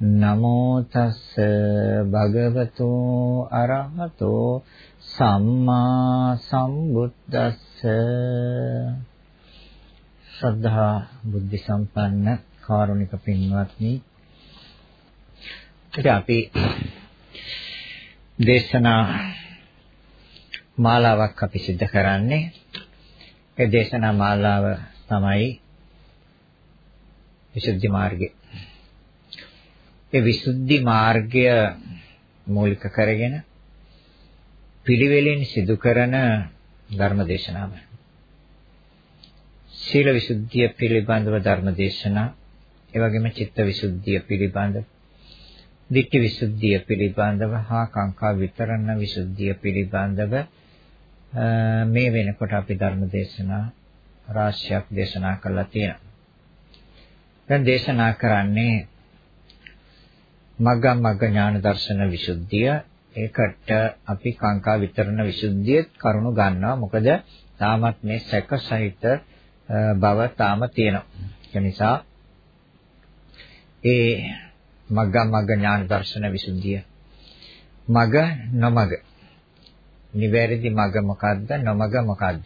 නමෝ තස්ස භගවතු අරහතෝ සම්මා සම්බුද්දස්ස. ශ්‍රද්ධා බුද්ධ සම්පන්න කාරුණික පින්වත්නි ඉතින් අපි දේශනා මාලාවක් අපි සිද්ධ කරන්නේ. ඒ දේශනා මාලාව තමයි විසුද්ධි මාර්ගය ඒ විසුද්ධි මාර්ගය මූලික කරගෙන පිළිවෙලින් සිදු කරන ධර්ම දේශනාව. සීල විසුද්ධිය පිළිබඳව ධර්ම දේශනා, ඒ වගේම චිත්ත විසුද්ධිය පිළිබඳව, ධිට්ඨි විසුද්ධිය පිළිබඳව හා කාංකා විතරණ විසුද්ධිය පිළිබඳව මේ වෙනකොට අපි ධර්ම දේශනා රාශියක් දේශනා කරලා තියෙනවා. දැන් දේශනා කරන්නේ මග්ග මග්ග ඥාන දර්ශන විසුද්ධිය. ඒකට අපි කාංකා විතරණ විසුද්ධිය කරුණු ගන්නවා. මොකද තාමත් මේ සැක සහිත බව තාම තියෙනවා. ඒ නිසා ඒ මග්ග මග්ග ඥාන දර්ශන විසුද්ධිය. මග නොමග. නිවැරදි මග මොකද්ද? නොමග මොකද්ද?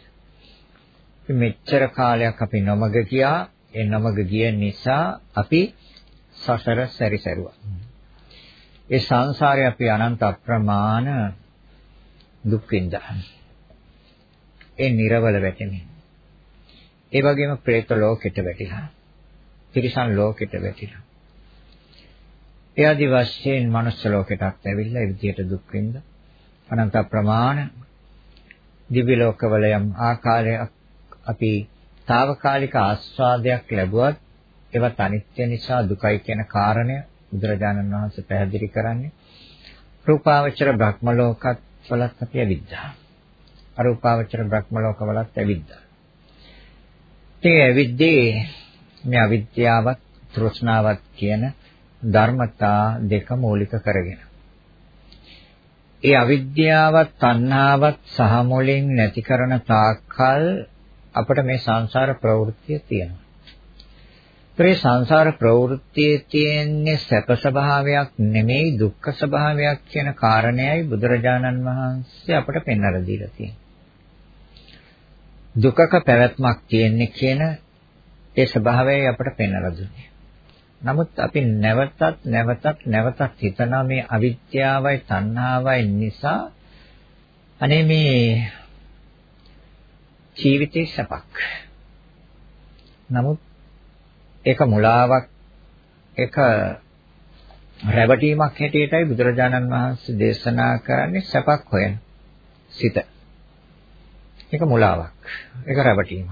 මෙච්චර කාලයක් අපි නොමග ගියා. ඒ නොමග ගිය නිසා අපි සසර සැරිසරුවා. ඒ සංසාරේ අපි අනන්ත අප්‍රමාණ දුක්ෙන් දහන. ඒ නිර්වල වැටෙමින්. ඒ වගේම പ്രേත ලෝකෙට වැටිලා. තිරිසන් ලෝකෙට වැටිලා. ඒ আদি වශයෙන් මනුස්ස ලෝකෙටත් ඇවිල්ලා ඒ විදිහට දුක් විඳ අනන්ත ප්‍රමාණ දිව්‍ය ලෝකවල යම් ආකාරයක් අපි తాවකාලික ආස්වාදයක් ලැබුවත් ඒවත් අනිත්‍ය නිසා දුකයි කියන කාරණය බුදුරජාණන් වහන්සේ පැහැදිලි කරන්නේ රූපාවචර බ්‍රහ්ම ලෝකත් වලත් අපි ඇවිද්දා. අරූපාවචර බ්‍රහ්ම ලෝකවලත් ඇවිද්දා. ඒ ඇවිද්දී මේ අවිද්‍යාවත් තෘෂ්ණාවත් කියන ධර්මතා දෙක මූලික කරගෙන. ඒ අවිද්‍යාවත් තණ්හාවත් සහ මුලින් නැති කරන තාක්කල් අපිට මේ සංසාර ප්‍රවෘත්තිය තියෙනවා. ඒ සංසාර ප්‍රවෘත්තියේ තියෙන්නේ සැප ස්වභාවයක් නෙමෙයි දුක්ඛ ස්වභාවයක් කියන කාරණයයි බුදුරජාණන් වහන්සේ අපට පෙන්වලා දීලා තියෙන්නේ. දුකක පැවැත්මක් තියෙන්නේ කියන ඒ ස්වභාවයයි අපට පෙන්වලා දුන්නේ. නමුත් අපි නැවතත් නැවතත් නැවතත් හිතනවා මේ අවිද්‍යාවයි තණ්හාවයි නිසා අනේ මේ ජීවිතේ සැපක්. නමුත් ඒක මුලාවක් ඒක රැවටීමක් හැටියටයි බුදුරජාණන් වහන්සේ දේශනා කරන්නේ සැපක් හොයන සිත. ඒක මුලාවක්. ඒක රැවටීමක්.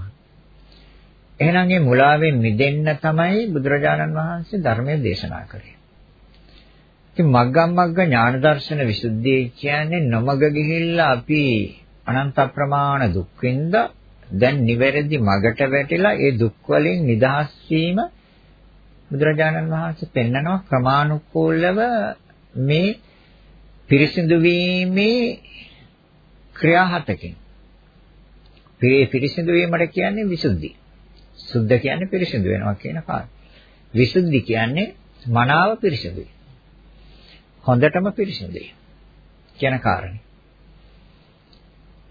එහෙනම් මේ මුලාවෙන් මිදෙන්න තමයි බුදුරජාණන් වහන්සේ ධර්මය දේශනා කරේ. ඉතින් මග්ගම් මග්ග ඥාන දර්ශන විසුද්ධිය කියන්නේ නොමග ගිහිල්ලා අපි අනන්ත ප්‍රමාණ දුක් විඳ දැන් නිවැරදි මගට වැටිලා ඒ දුක් වලින් නිදහස් වීම බුදුරජාණන් වහන්සේ පෙන්නනවා ක්‍රමානුකූලව මේ පිරිසිදු වීමේ ක්‍රියා හතකින්. මේ පිරිසිදු වීමට කියන්නේ විසුද්ධි. සුද්ධ කියන්නේ පිරිසිදු වෙනවා කියන කාරණා. විසුද්ධි කියන්නේ මනාව පිරිසිදුයි. හොඳටම පිරිසිදුයි කියන කාරණේ.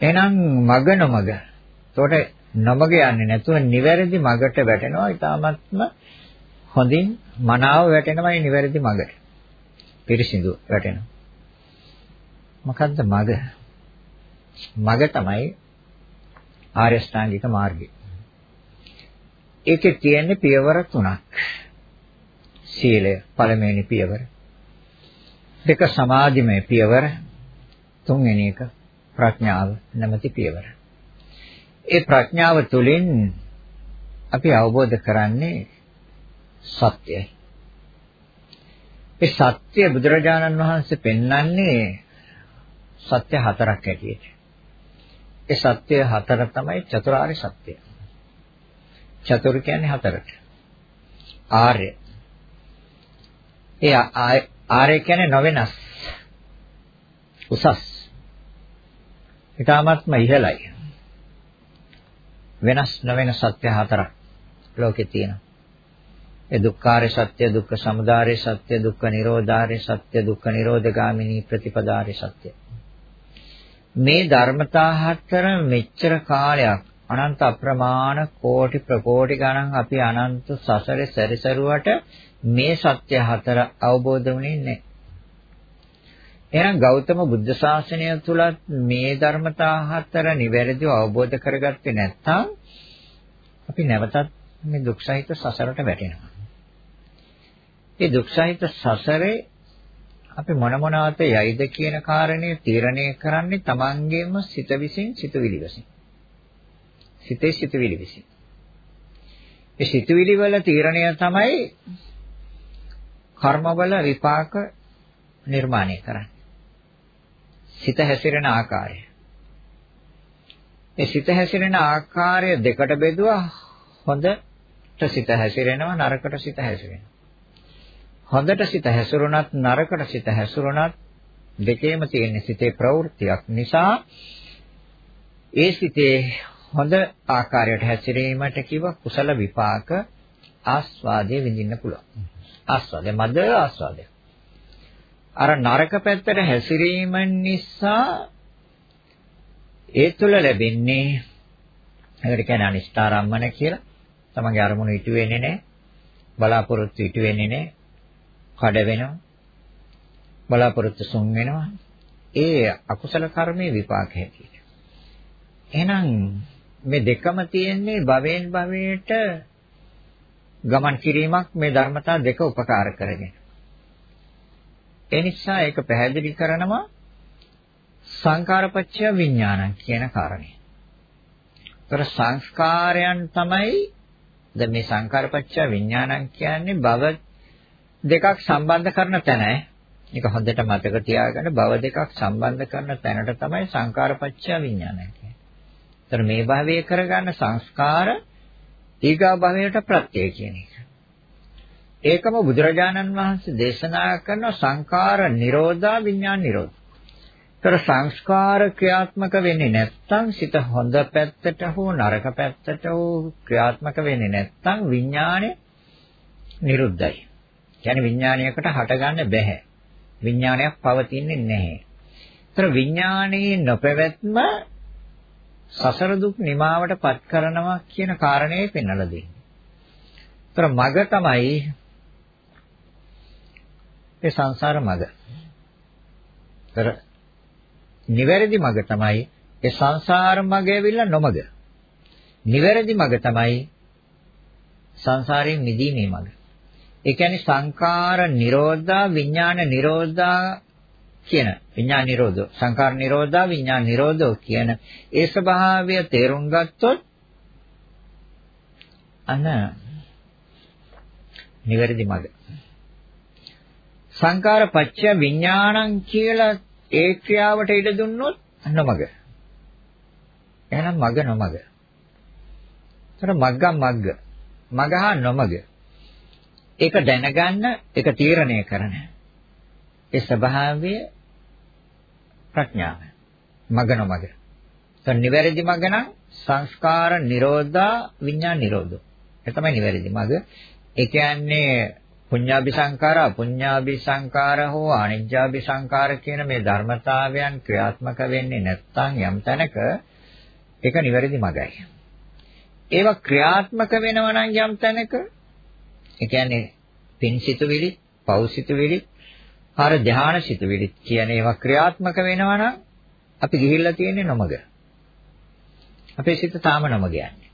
එහෙනම් මග නොමග එතකොට නොමග යන්නේ නැතුව නිවැරදි මගට වැටෙනවා ඊටාත්ම හොඳින් මනාව වැටෙනමයි නිවැරදි මගට පිරිසිදු වැටෙනවා මොකද්ද මග? මග තමයි ආර්ය ශ්‍රාංගික මාර්ගය. ඒකේ තියෙන්නේ පියවර තුනක්. සීලය පළවෙනි පියවර. දෙක සමාධිමය පියවර. තුන්වෙනි එක ප්‍රඥාව නැමැති පියවර. ඒ ප්‍රඥාව තුළින් අපි අවබෝධ කරන්නේ සත්‍යයි. ඒ සත්‍ය බුදුරජාණන් වහන්සේ පෙන්වන්නේ සත්‍ය හතරක් ඇටියෙට. ඒ සත්‍ය හතර තමයි චතුරාර්ය සත්‍ය. චතුර කියන්නේ හතරට. ආර්ය. ඒ ආර්ය කියන්නේ නොවෙනස්. උසස්. ඊටාත්ම ඉහළයි. වෙනස් නොවන සත්‍ය හතරක් ලෝකේ තියෙනවා. ඒ දුක්ඛාරය සත්‍ය, දුක්ඛ සමුදාය සත්‍ය, දුක්ඛ නිරෝධාරය සත්‍ය, දුක්ඛ නිරෝධගාමිනී ප්‍රතිපදාරය සත්‍ය. මේ ධර්මතා හතර මෙච්චර කාලයක් අනන්ත අප්‍රමාණ කෝටි ප්‍රකෝටි ගණන් අපි අනන්ත සසරේ සැරිසරුවට මේ සත්‍ය හතර අවබෝධ වුණේ නැහැ. එහෙනම් ගෞතම බුද්ධ ශාසනය තුලත් මේ ධර්මතා හතර නිවැරදිව අවබෝධ කරගත්තේ නැත්නම් අපි නැවතත් මේ දුක් සහිත සසරට වැටෙනවා. මේ දුක් සහිත සසරේ අපි මොන මොනවාට යයිද කියන කාරණේ තීරණය කරන්නේ Tamangeම සිත විසින් සිතුවිලි විසින්. සිතේ සිතුවිලි විසින්. ඒ සිතුවිලි වල තීරණය තමයි කර්මවල විපාක නිර්මාණය කරන්නේ. සිත හැසිරෙන ආකාරය. ඒ සිත හැසිරෙන ආකාරය දෙකට බෙදුවා හොඳට සිත හැසිරෙනවා නරකට සිත හැසිරෙනවා. හොඳට සිත හැසිරුණත් නරකට සිත හැසිරුණත් දෙකේම තියෙන සිතේ ප්‍රවෘත්තියක් නිසා ඒ සිතේ හොඳ ආකාරයට හැසිරීමට කිව කුසල විපාක ආස්වාදයේ විඳින්න පුළුවන්. ආස්වාදය මද ආස්වාදය. අර නරක පැත්තට හැසිරීම නිසා ඒ තුළ ලැබෙන්නේ ඒකට කියන්නේ අනිෂ්ඨාරම්මන කියලා. තමන්ගේ අරමුණු ඉටු වෙන්නේ නැහැ. බලාපොරොත්තු ඉටු වෙන්නේ නැහැ. කඩ වෙනවා. බලාපොරොත්තු සුන් වෙනවා. ඒ අකුසල කර්මයේ විපාක හැටියට. එහෙනම් මේ දෙකම තියෙන්නේ භවෙන් භවයට ගමන් කිරීමක් මේ ධර්මතා දෙක උපකාර කරගෙන. ඒ නිසා ඒක පැහැදිලි කරනවා සංකාරපච්චය විඥානං කියන කාරණේ. ତොර සංස්කාරයන් තමයි දැන් මේ සංකාරපච්චය විඥානං කියන්නේ භව දෙකක් සම්බන්ධ කරන තැන. මේක හොඳට මතක තියාගන්න භව දෙකක් සම්බන්ධ කරන තැනට තමයි සංකාරපච්චය විඥානං කියන්නේ. ତොර මේ භවයේ කරගන්න සංස්කාර ඊගා භවයට ප්‍රත්‍යය කියන එක. ඒකම බුදුරජාණන් වහන්සේ දේශනා කරන සංකාර නිරෝධා විඥාන නිරෝධ. ඒතර සංස්කාර ක්‍රියාත්මක වෙන්නේ නැත්නම් සිත හොඳ පැත්තට හෝ නරක පැත්තට හෝ ක්‍රියාත්මක වෙන්නේ නැත්නම් විඥානේ නිරුද්ධයි. කියන්නේ විඥානයකට හටගන්න බැහැ. විඥානයක් පවතින්නේ නැහැ. ඒතර විඥානයේ නොපැවැත්ම සසර දුක් නිමාවට පත් කරනවා කියන කාරණේ පෙන්වලා දෙන්නේ. ඒතර මග තමයි ඒ සංසාර මඟ. ତර නිවැරදි මඟ තමයි ඒ සංසාර මඟ ඇවිල්ලා නොමඟ. නිවැරදි මඟ තමයි සංසාරයෙන් මිදීමේ මඟ. ඒ කියන්නේ සංකාර නිරෝධා විඥාන නිරෝධා කියන විඥාන නිරෝධෝ සංකාර නිරෝධා විඥාන නිරෝධෝ කියන ඒ ස්වභාවය තේරුම් ගත්තොත් අන නිවැරදි මඟ සංකාර පත්‍ය විඥානං කියලා ඒ ක්‍රියාවට ඉඩ දුන්නොත් නොමග. එහෙනම් මග නොමග. ඒතර මග්ගම් මග්ග. මග හා නොමග. ඒක දැනගන්න, ඒක තීරණය කරන. ඒ ස්වභාවය ප්‍රඥාව. මග නොමග. ඒතර නිවැරදි මග නම් සංස්කාර නිරෝධා විඥාන නිරෝධෝ. ඒ තමයි නිවැරදි මග. ඒ කියන්නේ පුඤ්ඤාභි සංකාර අපුඤ්ඤාභි සංකාර හෝ අනිජ්ජාභි සංකාර කියන මේ ධර්මතාවයන් ක්‍රියාත්මක වෙන්නේ නැත්නම් යම් තැනක ඒක නිවැරදි මගයි. ඒවා ක්‍රියාත්මක වෙනවා නම් යම් තැනක ඒ කියන්නේ පින්සිතුවිලි, පෞසිතුවිලි, අර ධානා සිතුවිලි කියන ඒවා ක්‍රියාත්මක වෙනවා නම් අපි ගිහිල්ලා තියෙන්නේ නොමග. අපේ සිත තාම නොමග යන්නේ.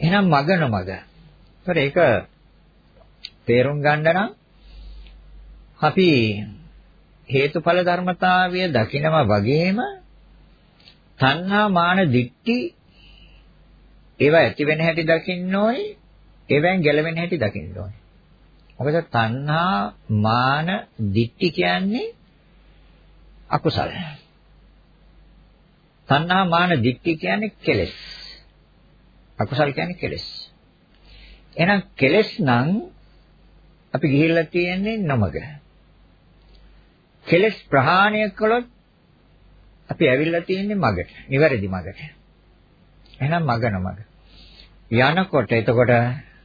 එහෙනම් මග නොමග. ඒතර ඒක තේරුම් ගන්න නම් අපි හේතුඵල ධර්මතාවය දකිනවා වගේම තණ්හා මාන දික්ටි ඒවා ඇති වෙන හැටි දකින්න ඕනේ ඒවෙන් ගැලවෙන හැටි දකින්න ඕනේ. මොකද තණ්හා මාන දික්ටි කියන්නේ අකුසල. තණ්හා මාන දික්ටි කියන්නේ කෙලෙස්. අකුසල කියන්නේ කෙලෙස්. එහෙනම් කෙලෙස් නම් අපි ගිහිල්ලා තියෙන්නේ නමග කෙලස් ප්‍රහාණය කළොත් අපි ඇවිල්ලා තියෙන්නේ මගට, නිවැරදි මගට. එහෙනම් මගන මග. යනකොට එතකොට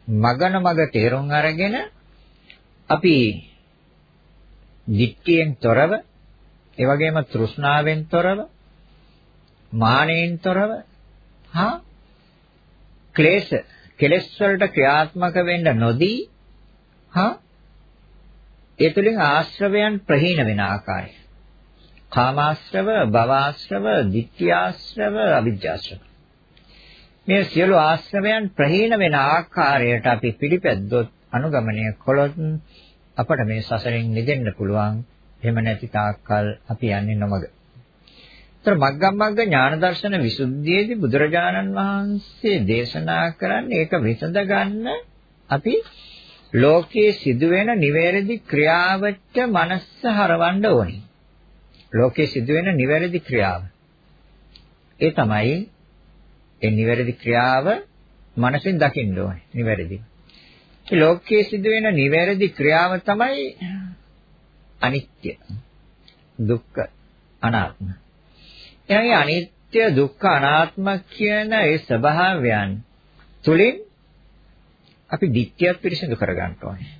මගන මග තේරුම් අරගෙන අපි දික්තියෙන් තොරව, ඒ වගේම තෘෂ්ණාවෙන් තොරව, මානෙන් තොරව, හා ක්ලේශ කෙලෙස් වලට ක්‍රියාත්මක වෙන්න නොදී හා ඒ තුළින් ආශ්‍රවයන් ප්‍රහීන වෙන ආකාරය. කාමාශ්‍රව, භවආශ්‍රව, ditthියාශ්‍රව, අවිජ්ජාශ්‍රව. මේ සියලු ආශ්‍රවයන් ප්‍රහීන වෙන ආකාරයට අපි පිළිපැද්දොත් අනුගමනය කළොත් අපට මේ සසරෙන් නිදෙන්න පුළුවන්. එහෙම නැති තාක්කල් අපි යන්නේ නොමග. ତර මග්ගමග්ග ඥාන දර්ශන විසුද්ධියේදී බුදුරජාණන් වහන්සේ දේශනා කරන්නේ ඒක විසඳ ගන්න අපි ලෝකයේ සිදුවෙන නිවැරදි ක්‍රියාවට මනස හරවන්න ඕනේ. ලෝකයේ සිදුවෙන නිවැරදි ක්‍රියාව. ඒ තමයි ඒ නිවැරදි ක්‍රියාව මනසෙන් දකින්න ඕනේ. නිවැරදි. ඒ ලෝකයේ සිදුවෙන නිවැරදි ක්‍රියාව තමයි අනිත්‍ය, දුක්ඛ, අනාත්ම. එහේ අනිත්‍ය, දුක්ඛ, අනාත්ම කියන ඒ ස්වභාවයන් තුලින් අපි ධිට්ඨියත් පිරිසිදු කරගන්න ඕනේ.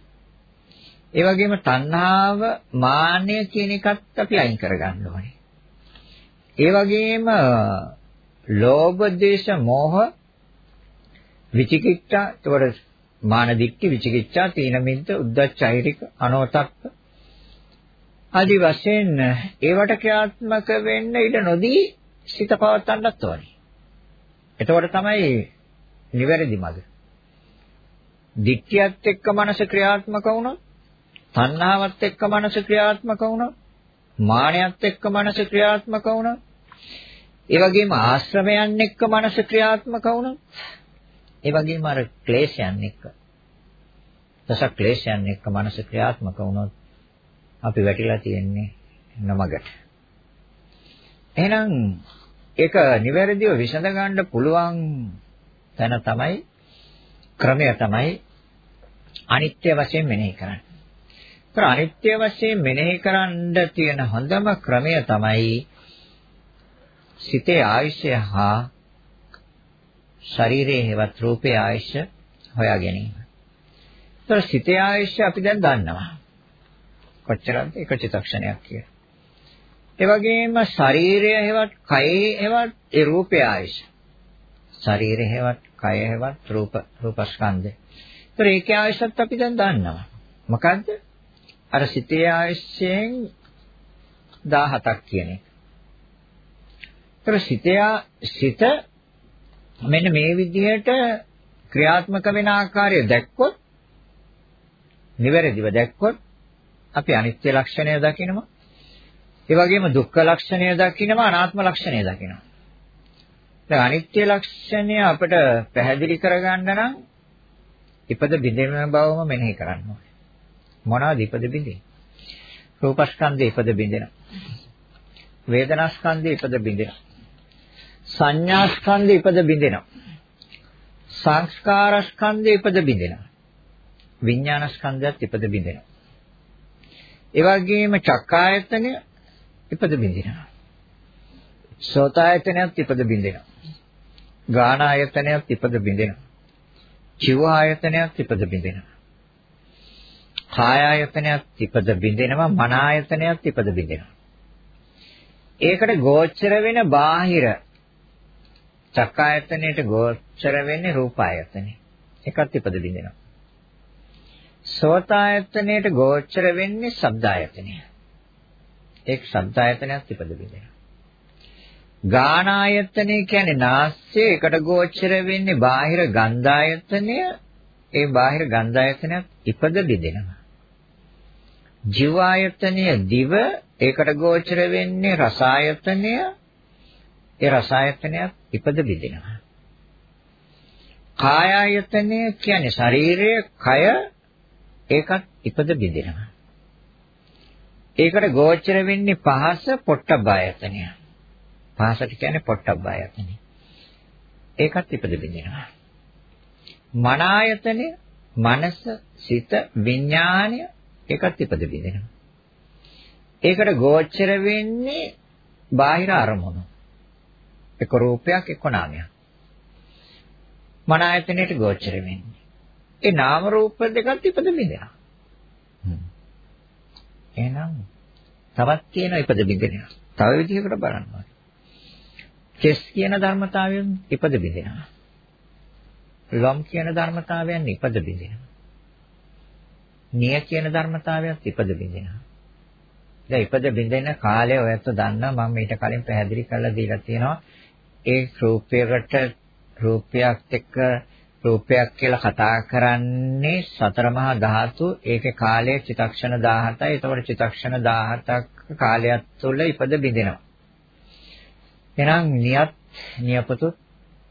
ඒ වගේම තණ්හාව, මාන්නය කියන එකත් අපි අයින් කරගන්න ඕනේ. ඒ වගේම ලෝභ, දේශ, මෝහ, විචිකිච්ඡා, ඒතකොට මාන දික්ටි, විචිකිච්ඡා, තීන මිද්ද, උද්ධච්චෛරික, අනෝතප්ප ආදි වශයෙන් ඒවට ක්‍රියාත්මක වෙන්න ඉඩ නොදී සිත පවත්වන්නත් ඕනේ. එතකොට තමයි නිවැරදි මඟ. දික්කියත් එක්ක මනස ක්‍රියාත්මක වුණොත්, තණ්හාවත් එක්ක මනස ක්‍රියාත්මක වුණොත්, මානයත් එක්ක මනස ක්‍රියාත්මක වුණොත්, ඒ වගේම ආශ්‍රමයන් එක්ක මනස ක්‍රියාත්මක වුණොත්, ඒ වගේම අර ක්ලේශයන් එක්ක දස ක්ලේශයන් එක්ක මනස ක්‍රියාත්මක වුණොත් අපි වැටිලා තියෙන්නේ නමකට. එහෙනම් ඒක නිවැරදිව විසඳ ගන්න පුළුවන් තැන තමයි ක්‍රමය තමයි අනිත්‍ය වශයෙන් මෙනෙහි කරන්නේ. ඒතර අනිත්‍ය වශයෙන් මෙනෙහි කරන්න තියෙන හොඳම ක්‍රමය තමයි සිතේ ආයශය හා ශරීරයේ හේවත් රූපේ ආයශ හොයා ගැනීම. ඒතර සිතේ ආයශ අපි දැන් දන්නවා. කොච්චරද එක චිත්තක්ෂණයක් කියලා. ඒ වගේම ශරීරය හේවත් කයේ හේවත් ඒ රූපේ ආයශ. ශරීරය හේවත් කය හේවත් රූප රූපස්කන්ධය. ඒතර ඒකේ ආයශත් අපි දැන් දන්නවා. මොකද්ද? අර සිතේ ආයශයෙන් 17ක් කියන එක. ඒතර සිතේ සිත මෙන්න මේ විදිහට ක්‍රියාත්මක වෙන ආකාරය දැක්කොත් නිවැරදිව දැක්කොත් අපි අනිත්‍ය ලක්ෂණය දකිනවා. ඒ වගේම දුක්ඛ ලක්ෂණය දකිනවා අනාත්ම ලක්ෂණය දකිනවා. දැන් අනිත්‍ය ලක්ෂණය අපිට පැහැදිලි කරගන්න නම් ඉපද බිඳෙන බවම මෙනෙහි කරන්න ඕනේ. මොනවද ඉපද බිඳින්නේ? රූපස්කන්ධය ඉපද බිඳිනවා. වේදනාස්කන්ධය ඉපද බිඳිනවා. සංඥාස්කන්ධය ඉපද බිඳිනවා. සංස්කාරස්කන්ධය ඉපද බිඳිනවා. විඥානස්කන්ධයත් ඉපද බිඳිනවා. ඒ වගේම චක්කායතනය ඉපද බිඳිනවා. සෝතායතනයත් ඉපද බිඳිනවා. ගාන ආයතනයත් ඉපද බිඳෙනවා. චිව ආයතනයත් ඉපද බිඳෙනවා. කාය ආයතනයත් ඉපද බිඳෙනවා. මන ආයතනයත් ඉපද බිඳෙනවා. ඒකට ගෝචර වෙන බාහිර චක්කායතනයට ගෝචර වෙන්නේ රූප ආයතනෙ. එකත් ඉපද බිඳෙනවා. සෝතායතනයට ගෝචර වෙන්නේ ශබ්දායතනය. ඒක ශබ්දායතනයත් ඉපද බිඳිනවා. ගානායතනය කියන්නේ නාස්‍ය එකට ගෝචර වෙන්නේ බාහිර ගන්ධායතනය ඒ බාහිර ගන්ධායතනයත් ඉපද බිඳිනවා. ජීවායතනය දිව ඒකට ගෝචර වෙන්නේ රසායතනය ඒ රසායතනයත් ඉපද බිඳිනවා. කායායතනය කියන්නේ ශරීරය කය ඒකත් ඉපද බිඳිනවා. ඒකට ගෝචර වෙන්නේ පහස පොට්ටබ්බායතනය. පහසට කියන්නේ පොට්ටබ්බායතනය. ඒකත් ඉපද බිඳිනවා. මන ආයතනය, මනස, සිත, විඥානය ඒකත් ඉපද බිඳිනවා. ඒකට ගෝචර වෙන්නේ බාහිර අරමුණු. එක රූපයක් එක්ක නාමයක්. මන ආයතනයට ගෝචර වෙන්නේ. ඒ නාම රූප දෙකත් ඉපද බිඳිනවා. එහෙනම් තවත් තියෙන ඉපද බිඳිනවා. තව විදිහකට බලන්න කෙස් කියන ධර්මතාවයෙන් ඉපද බිඳිනවා. ලොම් කියන ධර්මතාවයෙන් ඉපද බිඳිනවා. නිය කියන ධර්මතාවයත් ඉපද බිඳිනවා. දැන් ඉපද බිඳෙන කාලය ඔයත් දන්නා මම ඊට කලින් පැහැදිලි කරලා දීලා තියෙනවා. ඒ රූපයකට රූපයක් එක්ක රූපයක් කියලා කතා කරන්නේ සතර මහා ධාතු ඒකේ කාලය චිතක්ෂණ 17යි. ඒතකොට චිතක්ෂණ 17ක් කාලයක් තුළ ඉපද බිඳෙනවා. එහෙනම් නියත් නියපොතු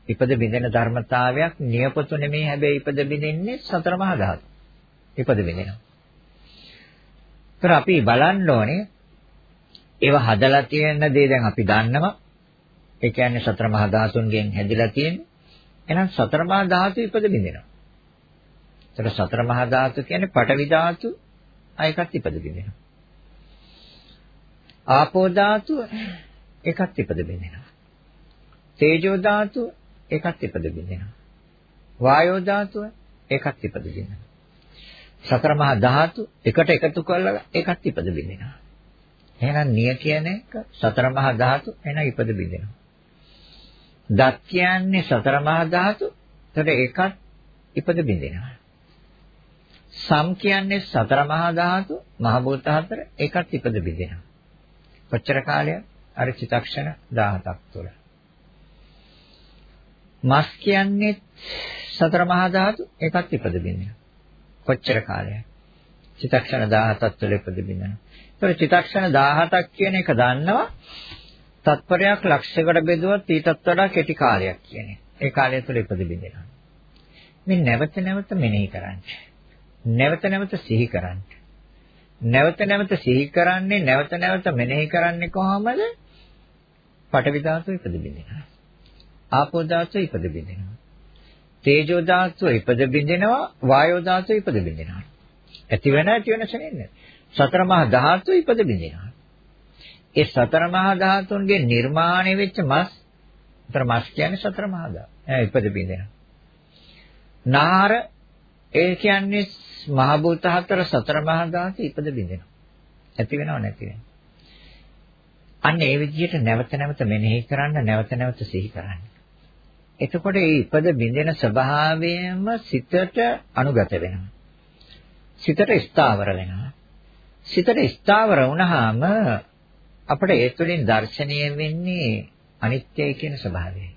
ඉපද බිඳෙන ධර්මතාවයක් නියපොතු නෙමෙයි හැබැයි ඉපද බිඳෙන්නේ සතර මහා ධාතු. ඉපද බිඳෙනවා. ඒතර අපි බලන්න ඕනේ ඒව හදලා තියෙන දේ දැන් අපි දන්නවා. ඒ කියන්නේ සතර මහා ධාතුන්ගෙන් හැදිලා තියෙන්නේ. එහෙනම් සතර මහා ධාතු ඉපද බිඳිනවා. ඒතර සතර මහා ධාතු කියන්නේ පඨවි ධාතු අයකත් ඉපද බිඳිනවා. ආපෝ ධාතු එකත් ඉපද බිඳිනවා. තේජෝ ධාතු එකත් ඉපද බිඳිනවා. වායෝ ධාතුව එකත් ඉපද බිඳිනවා. සතර මහා ධාතු එකට එකතු කරලා එකත් ඉපද බිඳිනවා. එහෙනම් නිය කියන එක සතර මහා ධාතු එන ඉපද බිඳිනවා. දත් කියන්නේ සතර මහා ධාතු. එතකොට ඒකත් ඉපද බිඳිනවා. සම් කියන්නේ සතර මහා ධාතු, මහ භූත හතර ඒකත් ඉපද බිඳිනවා. කොච්චර කාලයක්? අර චිතක්ෂණ 17ක් තුළ. මස් කියන්නේ සතර මහා ධාතු ඒකත් ඉපද බිඳිනවා. කොච්චර කාලයක්? චිතක්ෂණ 17ක් තුළ ඉපද බිඳිනවා. ඒතකොට චිතක්ෂණ 17ක් කියන එක දන්නවා තත්පරයක් ලක්ෂයකට බෙදුවත් ඊටත් වඩා කෙටි කාලයක් කියන්නේ. ඒ කාලය තුළ ඉපදෙන්නේ. මේ නැවත නැවත මෙනෙහි කරන්න. නැවත නැවත සිහි කරන්න. නැවත නැවත සිහි කරන්නේ නැවත නැවත මෙනෙහි කරන්නේ කොහොමද? පඨවි ධාතුව ඉපදෙන්නේ. ආපෝ ධාතුව ඉපදෙන්නේ. තේජෝ ධාතුව ඉපදෙන්නේ වායෝ ධාතුව ඉපදෙන්නේ. ඇති වෙන ඇති වෙන ශරෙන්නේ. සතර මහා ධාතුව ඉපදෙන්නේ. ඒ සතර මහා ධාතුන්ගේ නිර්මාණය වෙච්ච මස් උතර මස් කියන්නේ සතර මහා ධාතු. ඒ ඉපද බින්දෙනවා. නාර ඒ කියන්නේ මහ භූත හතර සතර මහා ධාතු ඉපද බින්දෙනවා. ඇති වෙනව නැති වෙනව. අන්න ඒ විදිහට නැවත නැවත මෙනෙහි කරන්න නැවත නැවත සිහි කරන්න. එතකොට මේ ඉපද බින්දෙන ස්වභාවයම සිතට අනුගත වෙනවා. සිතට ස්ථාවර වෙනවා. සිතට ස්ථාවර වුණාම අපිට ඒ තුළින් දැర్శණය වෙන්නේ අනිත්‍යයි කියන ස්වභාවයයි.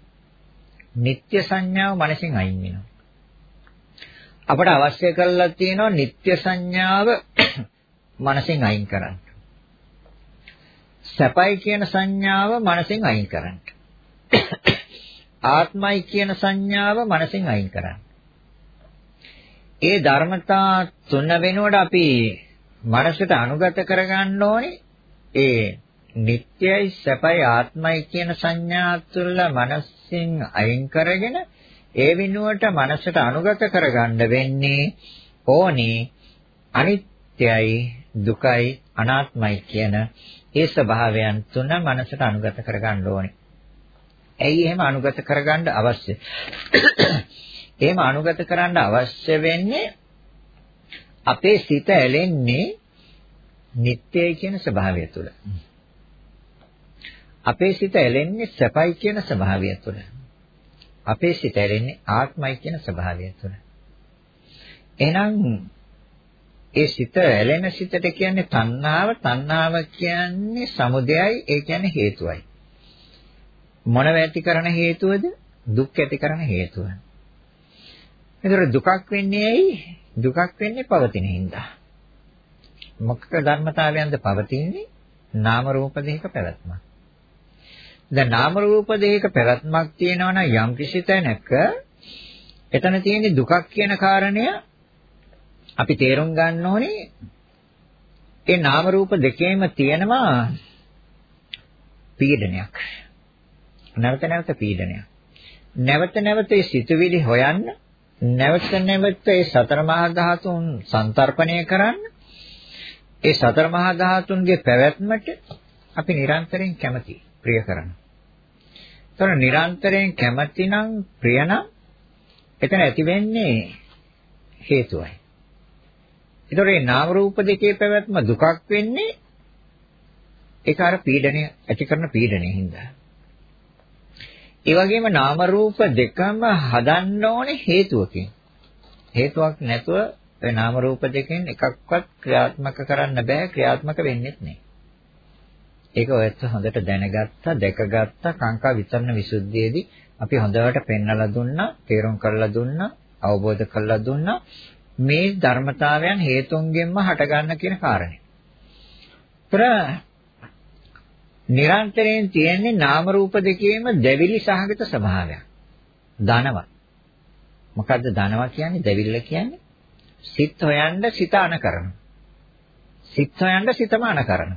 නিত্য සංඥාව මනසෙන් අයින් වෙනවා. අපට අවශ්‍ය කරලා තියෙනවා නিত্য සංඥාව මනසෙන් අයින් කරන්න. සැපයි කියන සංඥාව මනසින් අයින් කරන්න. ආත්මයි කියන සංඥාව මනසින් අයින් කරන්න. ඒ ධර්මතා තුන වෙනුවට අපි මනසට අනුගත කරගන්න ඕනේ ඒ නිට්ටයයි සැපයි ආත්මයි කියන සංඥා තුළ මනසින් අයින් කරගෙන ඒ විනුවට මනසට අනුගත කරගන්න වෙන්නේ ඕනේ අනිත්‍යයි දුකයි අනාත්මයි කියන ඒ ස්වභාවයන් තුන මනසට අනුගත කරගන්න ඕනේ. ඇයි එහෙම අනුගත කරගන්න අවශ්‍ය? එහෙම අනුගත කරන්න අවශ්‍ය වෙන්නේ අපේ සිත ඇලෙන්නේ නිට්ටයයි කියන ස්වභාවය තුළ. අපේ සිත ඇලෙන්නේ සැපයි කියන ස්වභාවය තුළ. අපේ සිත ඇලෙන්නේ ආත්මයි කියන ස්වභාවය තුළ. එහෙනම් ඒ සිත ඇලෙන සිතට කියන්නේ තණ්හාව, තණ්හාව කියන්නේ සමුදයයි, ඒ කියන්නේ හේතුවයි. මොනව ඇති කරන හේතුවද? දුක් ඇති කරන හේතුව. ඒතර දුකක් වෙන්නේ ඇයි? දුකක් වෙන්නේ පවතින හින්දා. මොකක ධර්මතාවයන්ද පවතින්නේ? නාම රූප දෙක පැවැත්මක්. දැන් නාම රූප දෙක පැවැත්මක් තියෙනවා නම් යම් කිසි තැනක එතන තියෙන දුකක් කියන කාරණය අපි තේරුම් ගන්න ඕනේ ඒ නාම රූප දෙකේම තියෙනවා පීඩනයක්. නැවත නැවත පීඩනයක්. නැවත නැවත ඒ සිතුවිලි හොයන්න නැවත නැවත ඒ සතර මහා ධාතුන් සංතරපණය කරන්න ඒ සතර මහා ධාතුන්ගේ පැවැත්මට අපි නිරන්තරයෙන් කැමතියි ප්‍රිය කරනවා. ඒතර නිරන්තරයෙන් කැමති නම් ප්‍රිය නම් එතන ඇති වෙන්නේ හේතුවයි. ඒතර මේ නාම රූප දෙකේ පැවැත්ම දුකක් වෙන්නේ ඒක අර පීඩනය ඇති කරන පීඩනය හින්දා. ඒ වගේම නාම රූප දෙකම හදන්න ඕනේ හේතුවකින්. හේතුවක් නැතුව ඒ නාම රූප දෙකෙන් එකක්වත් ක්‍රියාත්මක කරන්න බෑ ක්‍රියාත්මක වෙන්නේ නැහැ. ඒක ඔයත් හොඳට දැනගත්තා, දැකගත්තා කාංකා විතරන විසුද්ධියේදී අපි හොඳට පෙන්වලා දුන්නා, තේරුම් කරලා දුන්නා, අවබෝධ කරලා දුන්නා මේ ධර්මතාවයන් හේතුන්ගෙන්ම හටගන්න කියන කාරණේ. ඒතර නිරන්තරයෙන් තියෙන්නේ නාම රූප දෙකේම දැවිලි සහගත ස්වභාවයක්. ධනවත්. මොකද්ද ධනවත් කියන්නේ? දැවිල්ල කියන්නේ? සිත් හොයන්න සිත අන කරන. සිත් හොයන්න සිතම අන කරන.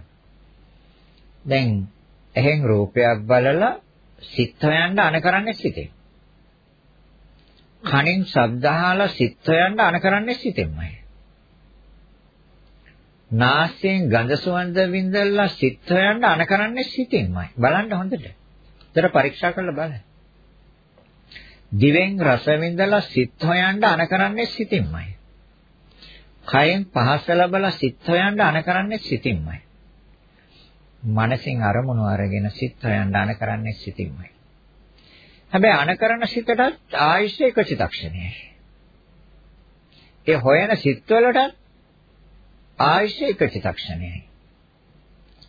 දැන් එහෙන් රූපයක් බලලා සිත් හොයන්න අන කරන්නේ සිතෙන්. කනින් ශබ්ද අහලා සිත් හොයන්න අන කරන්නේ සිතෙන්මයි. නාසයෙන් ගඳ සුවඳ විඳලා සිත් හොයන්න අන කරන්නේ සිතින්මයි. බලන්න හොඳට. ඒතර පරීක්ෂා කරලා බලන්න. දිවෙන් රස විඳලා සිත් හොයන්න අන කරන්නේ සිතින්මයි. කයෙන් පහස ලැබලා සිත් හොයන්න අන කරන්නේ සිතින්මයි. මනසින් අරමුණු අරගෙන සිත් හොයන්න අන කරන්නේ සිතින්මයි. හැබැයි අන කරන සිතටත් ආයශ එක චිතක්ෂණයයි. ඒ හොයන සිත්වලටත් ආයශ එක චිතක්ෂණයයි.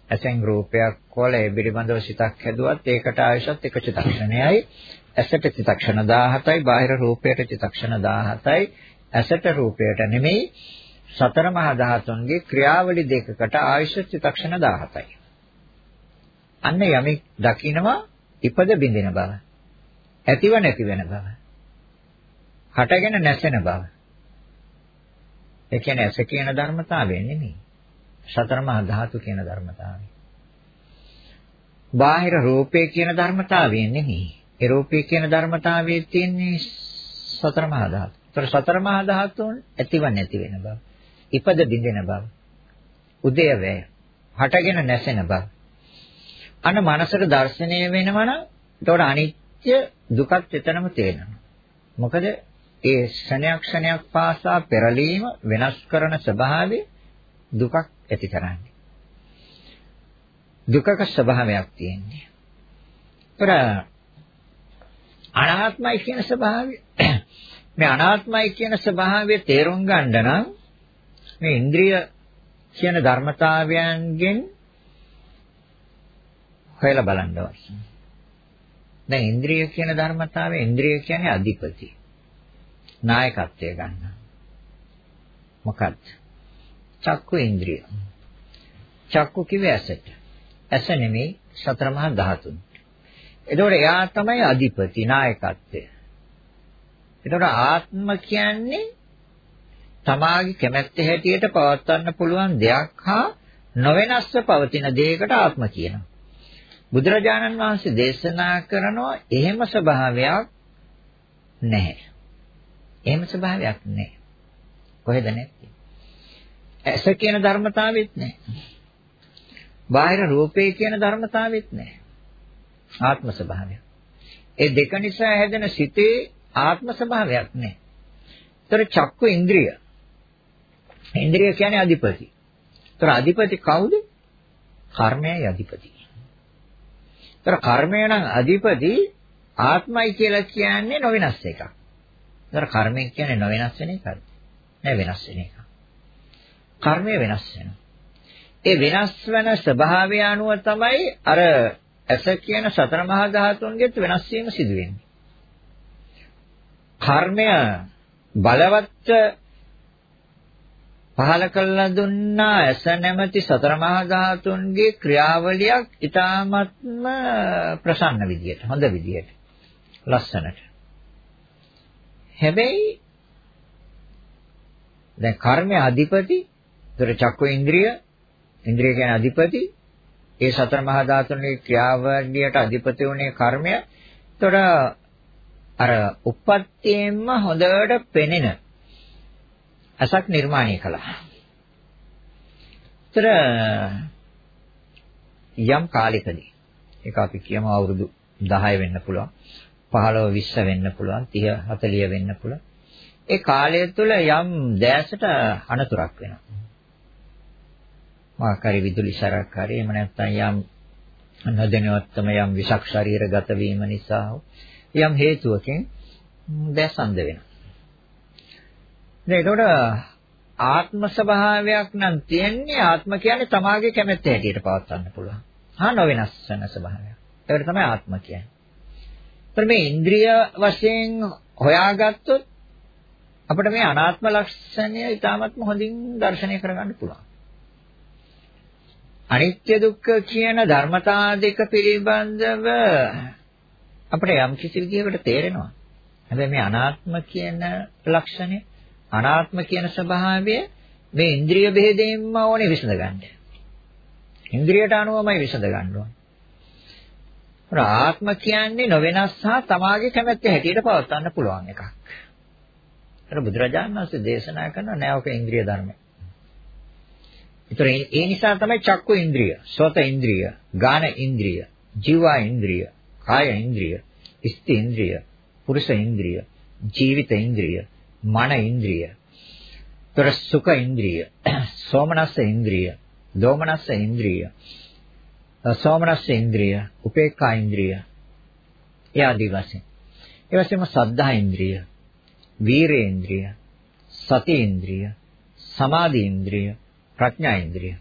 ඇසෙන් රූපයක් කොල ඒ පිළිබඳව සිතක් හැදුවත් ඒකට ආයශත් එක චිතක්ෂණයයි. ඇසට චිතක්ෂණ 17යි, බාහිර රූපයට චිතක්ෂණ 17යි. ඇසට රූපයට නෙමෙයි සතර මහා ධාතුන්ගේ ක්‍රියාවලි දෙකකට ආයශ චිතක්ෂණ 17යි. අන්න යමෙක් දකිනවා ඉපද බින්දින බව. ඇතිව නැති වෙන බව. හටගෙන නැසෙන බව. ඒ කියන්නේ ඇස කියන ධර්මතාවය නෙමෙයි. සතර මහා ධාතු කියන ධර්මතාවය. බාහිර රූපේ කියන ධර්මතාවය නෙමෙයි. ඒ රූපේ කියන ධර්මතාවයේ තියෙන්නේ සතර මහා ධාතු. ඒතර සතර මහා ධාතුන් ඇතිව නැති වෙන බව. ඉපද බින්දෙන බව. උදය වේ. හටගෙන නැසෙන බව. අන්න මනසට දැర్శණය වෙනවා නම් එතකොට අනිත්‍ය දුකත් එතනම තේරෙනවා. මොකද ඒ ක්ෂණයක් ක්ෂණයක් පාසා පෙරලීම වෙනස් කරන ස්වභාවය දුකක් ඇති කරන්නේ. දුකක ස්වභාවයක් තියෙන්නේ. ඒතර අනාත්මයි කියන ස්වභාවය මේ අනාත්මයි කියන ස්වභාවය තේරුම් ගන්න නම් මේ ඉන්ද්‍රිය කියන ධර්මතාවයන්ගෙන් හොයලා බලන්න ඕනේ. දැන් ඉන්ද්‍රිය කියන ධර්මතාවය ඉන්ද්‍රිය කියන්නේ අධිපති. නායකත්වය ගන්න. මොකක්ද? චක්කු ඉන්ද්‍රිය. චක්කු කිව්වේ ඇසට. ඇස නෙමෙයි සතර මහා ධාතුන්. එතකොට එයා තමයි අධිපති නායකත්වය. එතකොට ආත්ම කියන්නේ තමාගේ කැමැත්ත හැටියට පවත්වන්න පුළුවන් දෙයක් හා නොවෙනස්ව පවතින දෙයකට ආත්ම කියනවා. බුදුරජාණන් වහන්සේ දේශනා කරනවා එහෙම ස්වභාවයක් නැහැ. එහෙම ස්වභාවයක් නැහැ. කොහෙද නැත්තේ? ඇස කියන ධර්මතාවෙත් නැහැ. බාහිර රූපේ කියන ධර්මතාවෙත් නැහැ. ආත්ම ස්වභාවය. ඒ දෙක නිසා හැදෙන සිතේ ආත්ම ස්වභාවයක් නැහැ. ඒතර චක්කු ඉන්ද්‍රිය. ඉන්ද්‍රිය කියන්නේ අධිපති. ඒතර අධිපති කවුද? කර්මයයි අධිපති. ඒතර කර්මය නම් අධිපති ආත්මයි කියලා කියන්නේ නොවෙනස් එකක්. ඒතර කර්මය කියන්නේ නොවෙනස් වෙන එකක්. නෑ වෙනස් වෙන එකක්. කර්මය වෙනස් වෙනවා. ඒ වෙනස් වෙන ස්වභාවය අනුව තමයි අර ඇස කියන සතර මහා ධාතුන්ගෙත් වෙනස් වීම සිදු වෙන්නේ. කර්මය බලවත් පහල කළා දුන්නා ඇස නැමැති සතර මහා ධාතුන්ගේ ක්‍රියාවලියක් ඊ타ත්ම ප්‍රසන්න විදියට හොඳ විදියට ලස්සනට. හැබැයි දැන් කර්මයේ අධිපති ඒතර චක්ක ඉන්ද්‍රිය ඉන්ද්‍රිය කියන්නේ අධිපති. ඒ සතර මහා ධාතුන්ගේ ක්‍රියාවලියට අධිපති වුණේ කර්මය. ඒතර අර උප්පත්තියෙන්ම හොඳට පෙනෙන අසක් නිර්මාණය කළා. ඒතර යම් කාලෙකදී ඒක අපි කියමු අවුරුදු 10 වෙන්න පුළුවන් 15 20 වෙන්න පුළුවන් 30 40 වෙන්න පුළුවන්. ඒ කාලය තුළ යම් දැසට අනතුරක් වෙනවා. මාකාරි විදුලි සරක් හරි එහෙම නැත්නම් යම් නොදැනුවත්වම යම් විෂක් ශරීරගත වීම නිසා යම් හේතුවකින් දැස් අන්ධ වෙනවා. දැන් ඒකට ආත්ම ස්වභාවයක් නම් තියෙන්නේ ආත්ම කියන්නේ තමාගේ කැමැත්ත හැටියට පවත්වන්න පුළුවන්. හා නොවෙනස් වෙන ස්වභාවයක්. ඒකට තමයි ආත්ම කියන්නේ. ඒතර මේ ඉන්ද්‍රිය වශයෙන් හොයාගත්තොත් අපිට මේ අනාත්ම ලක්ෂණය ඊටාත්ම හොඳින් දැర్శණය කරගන්න පුළුවන්. අනිත්‍ය දුක්ඛ කියන ධර්මතා දෙක පිළිබඳව අපිට යම් කිසි විදිහකට තේරෙනවා. හැබැයි මේ අනාත්ම කියන ලක්ෂණය අනාත්ම කියන ස්වභාවය මේ ඉන්ද්‍රිය බෙහෙදෙන්ම ඕනේ විසඳ ගන්න. ඉන්ද්‍රියට අනුවමයි විසඳ ගන්න ඕනේ. ආත්ම කියන්නේ නොවෙනස් සහ තමාගේ කැමැත්ත හැටියට පවත්වන්න පුළුවන් එකක්. ඒතර බුදුරජාණන් වහන්සේ දේශනා කරන නෑවක ඉන්ද්‍රිය ධර්මය. ඒතර ඒ නිසා තමයි චක්කු ඉන්ද්‍රිය, සෝත ඉන්ද්‍රිය, ගාන ඉන්ද්‍රිය, ජීවා ඉන්ද්‍රිය, කාය ඉන්ද්‍රිය, ස්ති ඉන්ද්‍රිය, පුරුෂ ඉන්ද්‍රිය, ජීවිත ඉන්ද්‍රිය, මන ඉන්ද්‍රිය. ඒතර සුඛ ඉන්ද්‍රිය, සෝමනස්ස ඉන්ද්‍රිය, දෝමනස්ස ඉන්ද්‍රිය, සෝමනස්ස ඉන්ද්‍රිය, උපේක්ඛා ඉන්ද්‍රිය. ඒ ආදී වශයෙන්. ඒ වශයෙන්ම සද්ධා ඉන්ද්‍රිය, වීරේන්ද්‍රිය, සති ඉන්ද්‍රිය, සමාධි ඉන්ද්‍රිය, ප්‍රඥා ඉන්ද්‍රිය.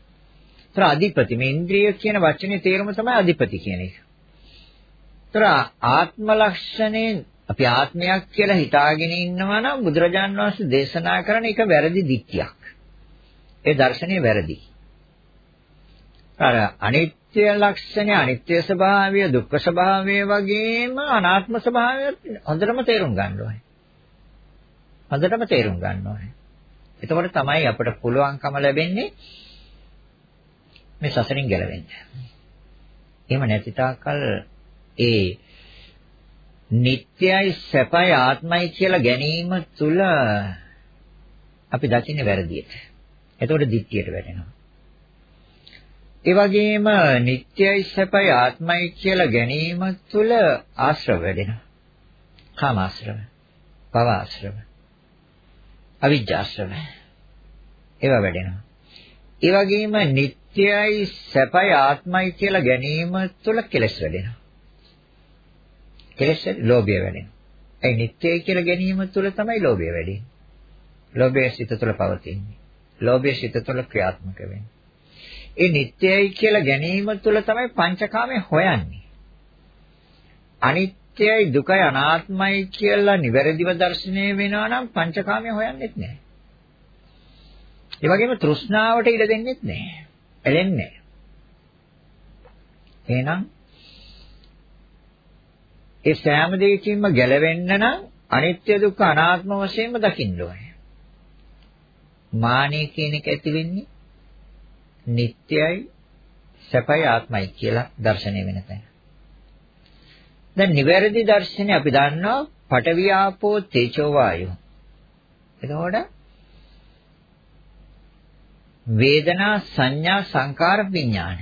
ඒතර අධිපති මේ ඉන්ද්‍රිය කියන වචනේ තේරුම තමයි අධිපති කියන එක. ඒතර ආත්ම ලක්ෂණේ අපි ආත්මයක් කියලා හිතාගෙන ඉන්නවා නම් බුදුරජාන් වහන්සේ දේශනා කරන එක වැරදි දික්තියක්. ඒ දර්ශනය වැරදි. අර අනිත්‍ය ලක්ෂණය, අනිත්‍ය ස්වභාවය, දුක්ඛ ස්වභාවය වගේම අනාත්ම ස්වභාවය හොඳටම තේරුම් ගන්න ඕනේ. හොඳටම තේරුම් ගන්න ඕනේ. එතකොට තමයි අපට පුළුවන්කම ලැබෙන්නේ මේ සසරින් ගැලවෙන්න. එහෙම නැති තාක්කල් ඒ නිට්ටයයි සැපයි ආත්මයි කියලා ගැනීම තුල අපි දකින්නේ වැරදියට. එතකොට දික්තියට වැටෙනවා. ඒ වගේම නිට්ටයයි සැපයි ආත්මයි කියලා ගැනීම තුල ආශ්‍රව වැඩෙනවා. කාම ආශ්‍රව, භව ආශ්‍රව, අවිජ්ජාශ්‍රව. ඒවා වැඩෙනවා. ඒ වගේම නිට්ටයයි සැපයි ආත්මයි කියලා ගැනීම තුල කෙලස් වැඩෙනවා. කෙලෙස් ලෝභය වැඩෙනවා. ඒ නිත්‍යයි කියලා ගැනීම තුළ තමයි ලෝභය වැඩි. ලෝභය සිත තුළ පවතින්නේ. ලෝභය සිත තුළ ක්‍රියාත්මක වෙන්නේ. ඒ නිත්‍යයි කියලා ගැනීම තුළ තමයි පංචකාමය හොයන්නේ. අනිත්‍යයි දුකයි අනාත්මයි කියලා නිවැරදිව දැర్శණය වෙනවා නම් පංචකාමය හොයන්නෙත් නැහැ. ඒ වගේම තෘෂ්ණාවට ඉඩ දෙන්නෙත් නැහැ. එලෙන්නේ. එහෙනම් ඒ සෑම දෙයකින්ම ගැලවෙන්න නම් අනිත්‍ය දුක්ඛ අනාත්ම වශයෙන්ම දකින්න ඕනේ. මානෙ කියන එක ඇති වෙන්නේ නිට්ටයයි සැපයි ආත්මයි කියලා දර්ශනය වෙන තැන. දැන් නිවැරදි දර්ශනය අපි දන්නවා පඨවි ආපෝ තේජෝ වායෝ. එතකොට වේදනා සංඥා සංකාර විඥාන.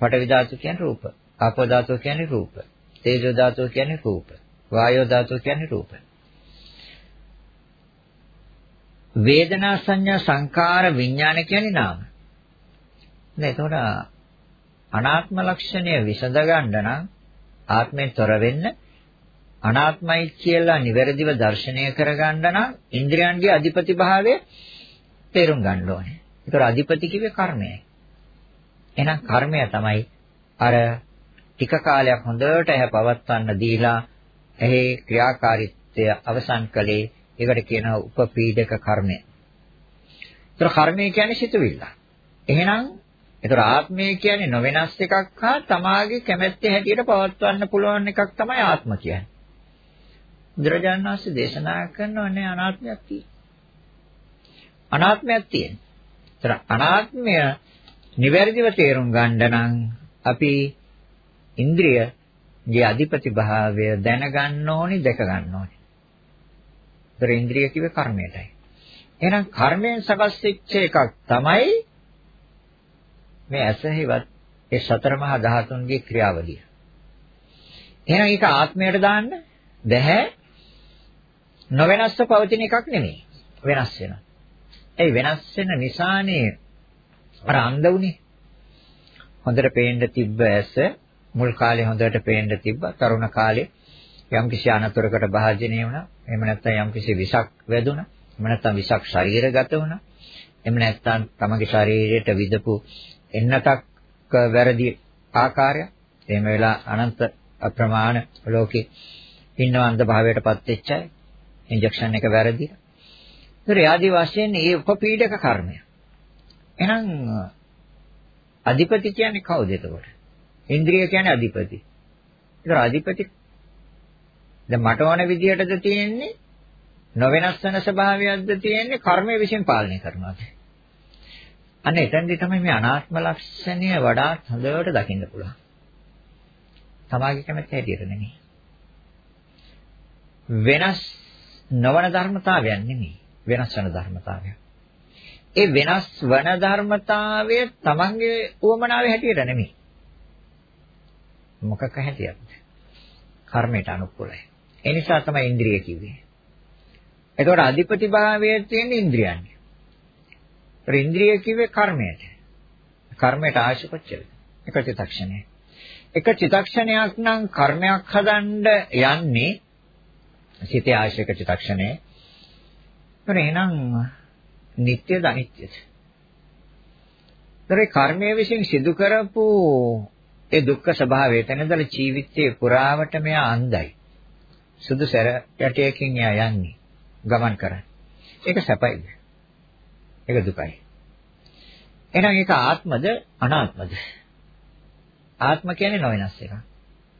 පඨවි ධාතු කියන්නේ රූප. ආපෝ ධාතු කියන්නේ රූප. තේජෝ ධාතුව කියන්නේ රූප. වායෝ ධාතුව කියන්නේ රූප. වේදනා සංඥා සංකාර විඥාන කියන්නේ නාම. නේද? එතකොට අනාත්ම ලක්ෂණය විසඳ ගන්න නම් ආත්මයෙන් තොර වෙන්න අනාත්මයි කියලා නිවැරදිව දර්ශනය කරගන්න නම් ඉන්ද්‍රයන්ගේ අධිපති භාවය තේරුම් ගන්න ඕනේ. ඒතර අධිපති කිව්වේ කර්මයයි. එහෙනම් කර්මය තමයි අර ටික කාලයක් හොඳට ඇහැ පවත්වන්න දීලා එහි ක්‍රියාකාරීත්වය අවසන් කළේ ඒකට කියනවා උපපීඩක කර්මය. ඒතර කර්මය කියන්නේ සිතුවිල්ල. එහෙනම් ඒතර ආත්මය කියන්නේ නොවෙනස් එකක් හා තමාගේ කැමැත්තේ හැටියට පවත්වන්න පුළුවන් එකක් තමයි ආත්ම කියන්නේ. බුදුරජාණන් වහන්සේ දේශනා කරනවනේ අනාත්මයක් තියෙනවා. අනාත්මයක් තියෙනවා. ඒතර අනාත්මය නිවැරදිව තේරුම් ගන්න නම් අපි ඉන්ද්‍රියගේ අධිපති භාවය දැනගන්න ඕනි, දැක ගන්න ඕනි. ඒතර ඉන්ද්‍රිය කිව්වේ කර්මයටයි. එහෙනම් කර්මයෙන් සකස් වෙච්ච එකක් තමයි මේ ඇසෙහිවත් ඒ සතර මහා ධාතුන්ගේ ක්‍රියාවලිය. එහෙනම් ඒක ආත්මයට දාන්න බැහැ. නොවෙනස්ව පවතින එකක් නෙමෙයි. වෙනස් වෙනවා. ඒ වෙනස් වෙන නිසානේ අර අන්ධ උනේ. හොඳට පේන්න තිබ්බ ඇස මුල් කාලේ හොඳට පේන්න තිබ්බා. තරුණ කාලේ යම්කිසි අනතුරකට භාජනය වුණා. එහෙම නැත්නම් යම්කිසි විෂක් වැදුණා. එහෙම නැත්නම් විෂක් ශරීරගත වුණා. එහෙම නැත්නම් තමගේ ශරීරයට විදපු එන්නතක් වැරදි ආකාරය. එහෙම වෙලා අනන්ත අප්‍රමාණ ලෝකේ ඉන්නවන්ද භාවයටපත් වෙච්ච අය. ඉන්ජෙක්ෂන් එක වැරදි. ඒතර ආදි වශයෙන් මේ උපපීඩක කර්මය. එහෙනම් අධිපති කියන්නේ කවුද එතකොට? ඉන්ද්‍රිය කියන්නේ අධිපති. ඒතර අධිපති දැන් මට ඕන විදිහටද තියෙන්නේ නොවෙනස් වෙන ස්වභාවයක්ද තියෙන්නේ කර්මය විසින් පාලනය කරනවා. අන්න එතෙන්දී තමයි මේ අනාත්ම ලක්ෂණය වඩාත් හොඳට දකින්න පුළුවන්. තමාගේ කැමැත්ත හැටියට නෙමෙයි. වෙනස් නොවන ධර්මතාවයක් නෙමෙයි. වෙනස් වෙන ධර්මතාවයක්. ඒ වෙනස් වන ධර්මතාවය තමන්ගේ උවමනාවේ හැටියට නෙමෙයි. මොකක හැටියක්ද? කර්මයට අනුකූලයි. ඒ නිසා තමයි ඉන්ද්‍රිය කිව්වේ. එතකොට අධිපති භාවයේ තියෙන ඉන්ද්‍රියන්නේ. ඒතර ඉන්ද්‍රිය කිව්වේ කර්මයට. කර්මයට ආශි කොච්චරද? එක චිත්තක්ෂණය. එක චිත්තක්ෂණයක් නම් කර්මයක් හදන්න යන්නේ සිතේ ආශික චිත්තක්ෂණය. ඒතර එහෙනම් නිට්ටයද අනිත්‍යද? ඒතර කර්මයේ විසින් සිදු කරපු ඒ දුක්ඛ ස්වභාවය තැනදල ජීවිතයේ පුරාවට මෙයා අන්ධයි. සුදු සැර යටයකින් එයා යන්නේ ගමන් කරන්නේ. ඒක සැපයිද? ඒක දුකයි. එහෙනම් ඒක ආත්මද අනාත්මද? ආත්ම කියන්නේ නොවෙනස් එකක්.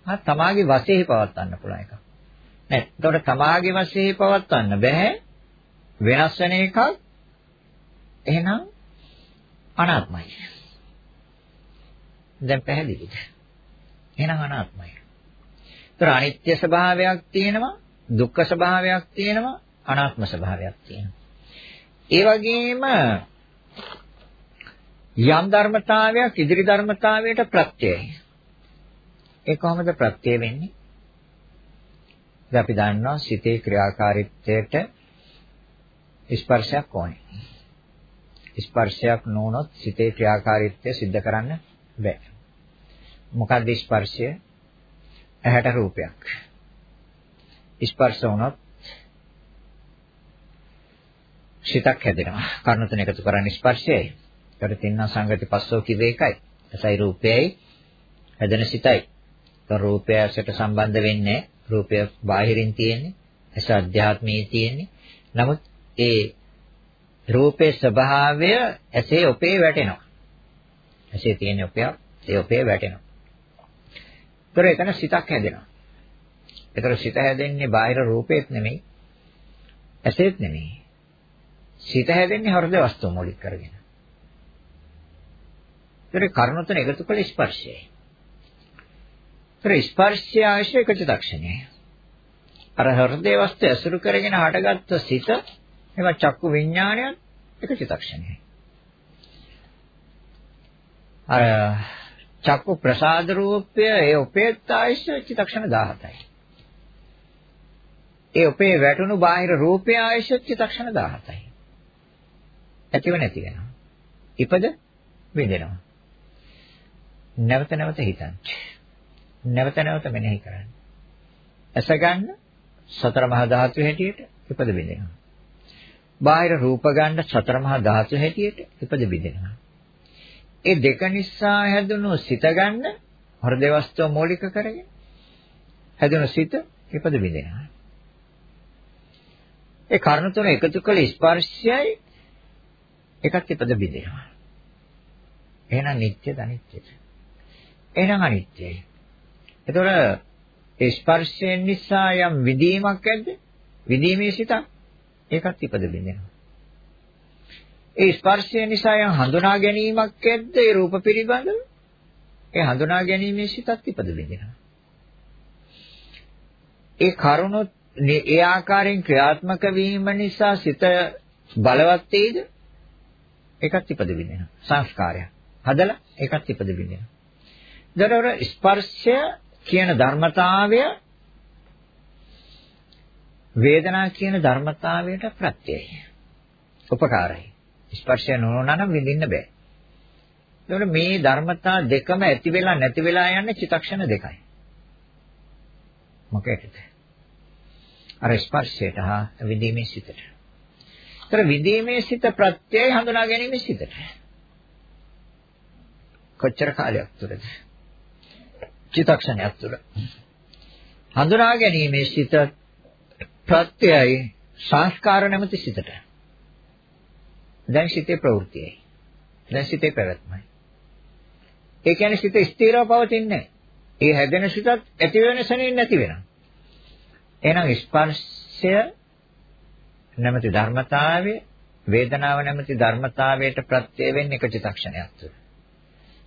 ආ තමාගේ වශයෙන් පවත්වන්න පුළුවන් එකක්. නෑ. එතකොට තමාගේ වශයෙන් පවත්වන්න බෑ. වෙනස් වෙන එකක් එහෙනම් අනාත්මයි. දැන් පැහැදිලිද? එහෙනම් අනාත්මයි. ඒතර අනිත්‍ය ස්වභාවයක් තියෙනවා, දුක්ඛ ස්වභාවයක් තියෙනවා, අනාත්ම ස්වභාවයක් තියෙනවා. ඒ වගේම යම් ධර්මතාවයක් ඉදිරි ධර්මතාවයට ප්‍රත්‍යයයි. ඒ කොහොමද ප්‍රත්‍ය වෙන්නේ? දැන් අපි දන්නවා සිතේ ක්‍රියාකාරීත්වයට ස්පර්ශයක් ඕනේ. ස්පර්ශයක් නොවුනොත් සිතේ ක්‍රියාකාරීත්වය සිද්ධ කරන්න බෑ. මොකක්ද ස්පර්ශය? ඇහැට රූපයක්. ස්පර්ශ වුණොත් සිතක් හැදෙනවා. කර්ණ තුන එකතු කරන්නේ ස්පර්ශයයි. ඒකට තින්න සංගති පස්සෝ කිව්වේ එකයි. එසයි රූපයයි හැදෙන සිතයි. ඒතර රූපය ඇසට සම්බන්ධ වෙන්නේ රූපය බාහිරින් තියෙන්නේ. ඇස අධ්‍යාත්මයේ තියෙන්නේ. නමුත් ඒ රූපේ ස්වභාවය ඇසේ ඔපේ වැටෙනවා. ඇසේ තියෙන ඔපය ඒ ඔපේ වැටෙනවා. ඒතර එතන සිතක් හැදෙනවා. ඒතර සිත හැදෙන්නේ බාහිර රූපේත් නෙමෙයි. ඇසේත් නෙමෙයි. සිත හැදෙන්නේ හෘද වස්තුව මූලික කරගෙන. ඒතර කර්ණ තුන එකතු කළ ස්පර්ශයයි. ඒතර ස්පර්ශය ආශ්‍රය කචිතක්ෂණයයි. අර හෘදේ වස්තු ඇසුරු කරගෙන හටගත්ත සිත එම චක්කු විඥානයත් එක චිත්තක්ෂණයයි. අර චක්කු ප්‍රසාද රූපය ඒ උපේක්ෂායිස චිත්තක්ෂණ 17යි. ඒ උපේ වැටුණු බාහිර රූපය ආයිෂ චිත්තක්ෂණ 17යි. ඇතිව නැති වෙනවා. ඉපද විඳිනවා. නැවත නැවත හිතන්න. නැවත නැවත මෙනෙහි කරන්න. ඇස ගන්න සතර මහා ධාතු හැටියට ඉපද විඳිනවා. බාහිර රූප ගන්න සතර මහා ධාතු හැටියට ඉපද බිඳිනවා. ඒ දෙක නිසා හැදුණු සිත ගන්න හෘදේ වස්තුව මූලික කරගෙන හැදුණු සිත ඉපද බිඳිනවා. ඒ කර්ණ තුන එකතු කළ ස්පර්ශයයි එකක් ඉපද බිඳිනවා. එහෙනම් නිට්ටයද අනිත්‍යද? එහෙනම් අනිත්‍යයි. එතකොට ඒ ස්පර්ශයෙන් නිසා යම් විදීමක් ඇද්ද? විදීමේ සිතක් ඒකත් ඉපද බින්දෙනවා. ඒ ස්පර්ශය නිසා යම් හඳුනා ගැනීමක් ඇද්ද? ඒ රූප පිළිබඳව? ඒ හඳුනා ගැනීමේ සිතත් ඉපද බින්දෙනවා. ඒ කරුණොත් ඒ ආකාරයෙන් ක්‍රියාත්මක වීම නිසා සිත බලවත් වේද? ඒකත් ඉපද බින්දෙනවා. සංස්කාරය. හදලා ඒකත් ඉපද බින්දෙනවා. දරවර ස්පර්ශය කියන ධර්මතාවය වේදනා කියන ධර්මතාවයට ප්‍රත්‍යයයි. උපකාරයි. ස්පර්ශය නොවන නම් විඳින්න බෑ. ඒකට මේ ධර්මතා දෙකම ඇති වෙලා නැති වෙලා යන්නේ චිතක්ෂණ දෙකයි. මොකේද? අර ස්පර්ශයට හා විඳීමේ සිතට. ඒතර විඳීමේ සිත ප්‍රත්‍යයයි හඳුනා ගැනීමේ සිතට. කොච්චර කාලයක් තුරද? චිතක්ෂණයක් තුළ හඳුනා ගැනීමේ සිත ප්‍රත්‍යයයි සංස්කාර නැමැති සිතට දැන් සිතේ ප්‍රවෘත්තියයි. දැන් සිතේ පැවැත්මයි. ඒ කියන්නේ සිත ස්ථිරව පවතින්නේ ඒ හැදෙන සිතත් ඇති වෙන සෙනින් නැති වෙනවා. එහෙනම් ස්පර්ශය නැමැති ධර්මතාවය වේදනාව නැමැති ධර්මතාවයට ප්‍රත්‍ය වෙන්නේ එක චිතක්ෂණයක් තුළ.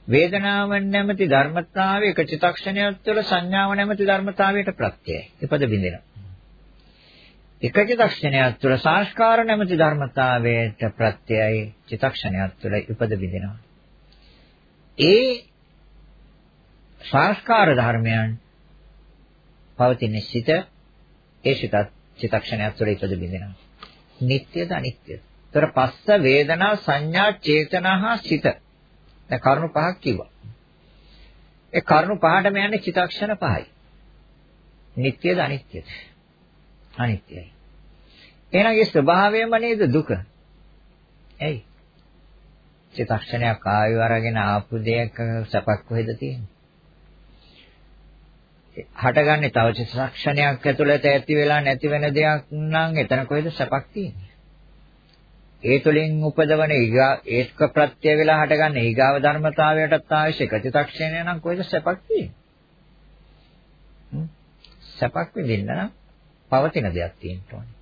වේදනාව නැමැති ධර්මතාවය එක චිතක්ෂණයක් තුළ සංඥාව නැමැති ධර්මතාවයට ප්‍රත්‍යයයි. ඉපද බින්දෙනවා. එක චිතක්ෂණයක් තුළ සංස්කාර නැමැති ධර්මතාවයට ප්‍රත්‍යයයි චිතක්ෂණයක් තුළ ඉපද බින්දෙනවා. ඒ සංස්කාර ධර්මයන් පවතින සිත ඒ සිතත් චිතක්ෂණයක් තුළ ඉපද බින්දෙනවා. නිට්ටයද අනිත්‍යද? ତොර පස්ස වේදනා සංඥා චේතනා හා සිත දැන් කරුණු පහක් කිව්වා. ඒ කරුණු පහටම යන්නේ චිතක්ෂණ පහයි. නිට්ටයද අනිත්‍යද? අනිත්‍යයි. එහෙනම් ඒ ස්වභාවයම නේද දුක? ඇයි? චිතක්ෂණයක් ආයු අරගෙන ආපු දෙයක සැපක් කොහෙද තියෙන්නේ? හටගන්නේ තව චිත්තක්ෂණයක් ඇතුළත ඇති වෙලා නැති වෙන දෙයක් නම් එතන කොහෙද සැපක් තියෙන්නේ? ඒ තුළින් උපදවන ඒක ප්‍රත්‍ය වෙලා හටගන්න ඊගාව ධර්මතාවයටත් අවශ්‍ය චිත්තක්ෂණය නම් කොයිද සැපක් තියෙන්නේ? සැපක් විඳින්න නම් පවතින දෙයක් තියෙන්න ඕනේ.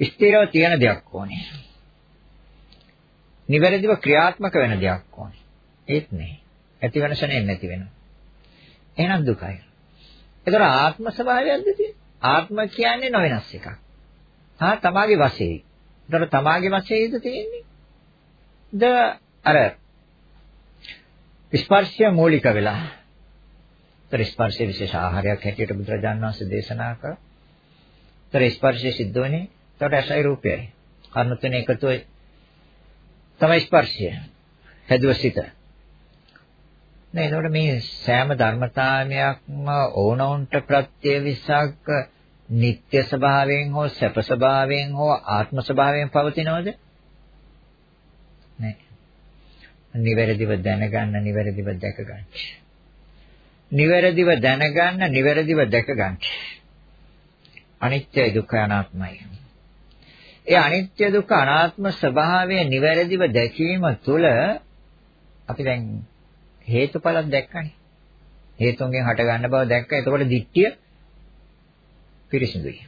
ස්ථිරව තියෙන දෙයක් ඕනේ. නිවැරදිව ක්‍රියාත්මක වෙන දෙයක් ඕනේ. ඒත් නෑ. ඇති වෙන ශරණේ නැති වෙනවා. එහෙනම් දුකයි. ඒතර ආත්ම ස්වභාවයක්ද තියෙන්නේ? ආත්ම කියන්නේ නොවෙනස් එකක්. හා තමාගේ වශයෙන්. ඒතර තමාගේ වශයෙන්ද තියෙන්නේ? ද අර ස්පර්ශය මූලික වෙලා. ඒතර ස්පර්ශයේ විශේෂ ආහාරයක් හැටියට බුදුරජාණන් වහන්සේ දේශනා කළා. ඒතර ස්පර්ශය සිද්ධ වෙන්නේ ඒතර ඇසයි රූපයයි. කර්ණ තුන එකතුයි තමයි ස්පර්ශය. හැදුව සිත. නෑ එතකොට මේ සෑම ධර්මතාවයක්ම ඕනොන්ට ප්‍රත්‍ය විසක් නিত্য ස්වභාවයෙන් හෝ සැප ස්වභාවයෙන් හෝ ආත්ම ස්වභාවයෙන් පවතිනවද? නැහැ. නිවැරදිව දැනගන්න, නිවැරදිව දැක ගන්න. නිවැරදිව දැනගන්න, නිවැරදිව දැක ගන්න. අනිත්‍ය දුක්ඛ අනාත්මයි. ඒ අනිත්‍ය දුක්ඛ අනාත්ම ස්වභාවය නිවැරදිව දැකීම තුළ අපි දැන් හේතුඵලක් දැක්කනේ. හේතුන්ගෙන් හට ගන්න බව දැක්ක. එතකොට දිට්ඨිය පිරිසිදුයි.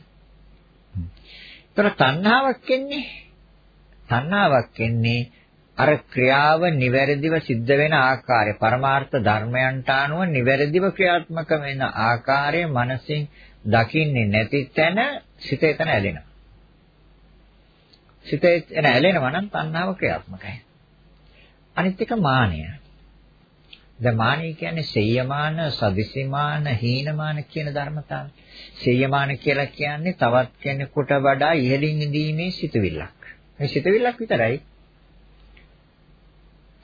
ඒතර තණ්හාවක් එන්නේ තණ්හාවක් එන්නේ අර ක්‍රියාව නිවැරදිව සිද්ධ වෙන ආකාරය පරමාර්ථ ධර්මයන්ට අනුව නිවැරදිව ක්‍රියාත්මක වෙන ආකාරය මනසින් දකින්නේ නැති තැන සිත එතන ඇලෙනවා. සිත එතන ඇලෙනවා නම් තණ්හාව ක්‍රියාත්මකයි. අනිත් එක මානය. දැන් මානෙ කියන්නේ සෙය්‍යමාන, සදිසිමාන, හීනමාන කියන ධර්මතාවය. සෙය්‍යමාන කියලා කියන්නේ තවත් කෙනෙකුට වඩා ඉහළින් ඉඳීමේ සිතුවිල්ලක්. මේ සිතුවිල්ලක් විතරයි.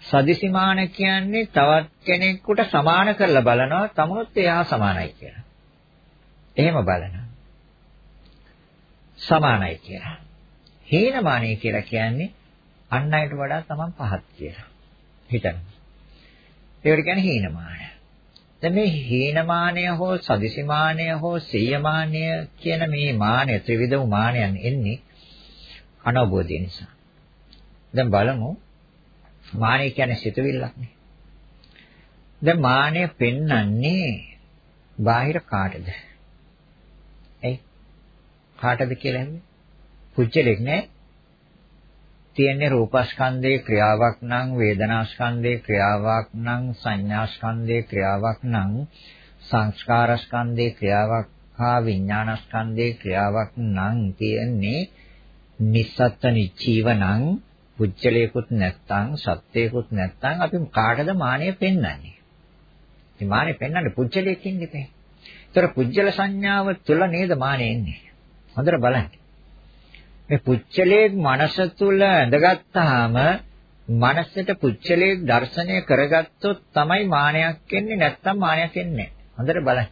සදිසිමාන කියන්නේ තවත් කෙනෙකුට සමාන කරලා බලනවා තමනුත් එයා සමානයි කියලා. එහෙම බලනවා. සමානයි කියලා. හීනමානය කියලා කියන්නේ අන් අයට වඩා තමන් පහත් කියලා. හිතන්න. ඒකට කියන්නේ හීනමානය. දැන් මේ හීනමානය හෝ සදිසිමානය හෝ සීයමානය කියන මේ මානය ත්‍රිවිධ වූ මානයන් එන්නේ අනවබෝධය නිසා. දැන් බලමු මානය කියන්නේ සිතුවිල්ලක් නේ. දැන් මානය පෙන්වන්නේ බාහිර කාටද? එයි කාටද කියලා හැන්නේ? පුච්චලෙක් නෑ. තියෙන්නේ රූපස්කන්ධයේ ක්‍රියාවක් නම් වේදනාස්කන්ධයේ ක්‍රියාවක් නම් සංඥාස්කන්ධයේ ක්‍රියාවක් නම් සංස්කාරස්කන්ධයේ ක්‍රියාවක් හා විඥානස්කන්ධයේ ක්‍රියාවක් නම් තියෙන්නේ නිස්සත්ත්ව නිචීවනං පුච්චලයකුත් නැත්තම් සත්‍යයකුත් නැත්තම් අපි කාටද මානෙ පෙන්වන්නේ මේ මානෙ පෙන්වන්නේ පුච්චලයක් ඉන්නේ. ඒතර පුජ්‍යල සංඥාව තුල නේද මානෙ එන්නේ. හොඳට බලන්න. මේ පුච්චලයේ මනස තුල ඇඳගත්තාම මනසට පුච්චලයේ දර්ශනය කරගත්තොත් තමයි මානයක් එන්නේ නැත්නම් මානයක් එන්නේ හොඳට බලන්න.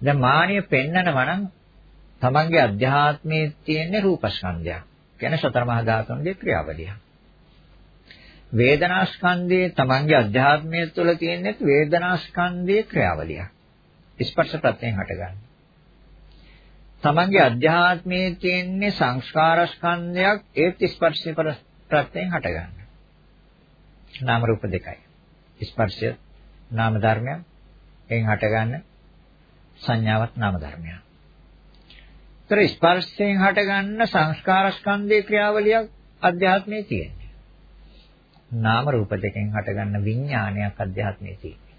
දැන් මානිය පෙන්නනවා නම් තමන්ගේ අධ්‍යාත්මයේ තියෙන රූපස්කන්ධයක්. කියන්නේ සතර මහා ධාතුන්ගේ ක්‍රියාවලිය. වේදනාස්කන්ධයේ තමන්ගේ අධ්‍යාත්මය තුළ තියෙන වේදනාස්කන්ධයේ ක්‍රියාවලිය. ස්පර්ශ ප්‍රත්‍යයෙන් හටගන්නේ. තමන්ගේ අධ්‍යාත්මයේ තියෙන සංස්කාර ස්කන්ධයක් ඒත් ස්පර්ශය ප්‍රත්‍යයෙන් හටගන්න. නාම රූප දෙකයි. ස්පර්ශය නාම ධර්මයක් එන් හටගන්න සංඥාවක් නාම ධර්මයක්. ඒතර ස්පර්ශයෙන් හටගන්න සංස්කාර ස්කන්ධයේ ක්‍රියාවලියක් අධ්‍යාත්මයේ තියෙන්නේ. නාම රූප දෙකෙන් හටගන්න විඥානයක් අධ්‍යාත්මයේ තියෙන්නේ.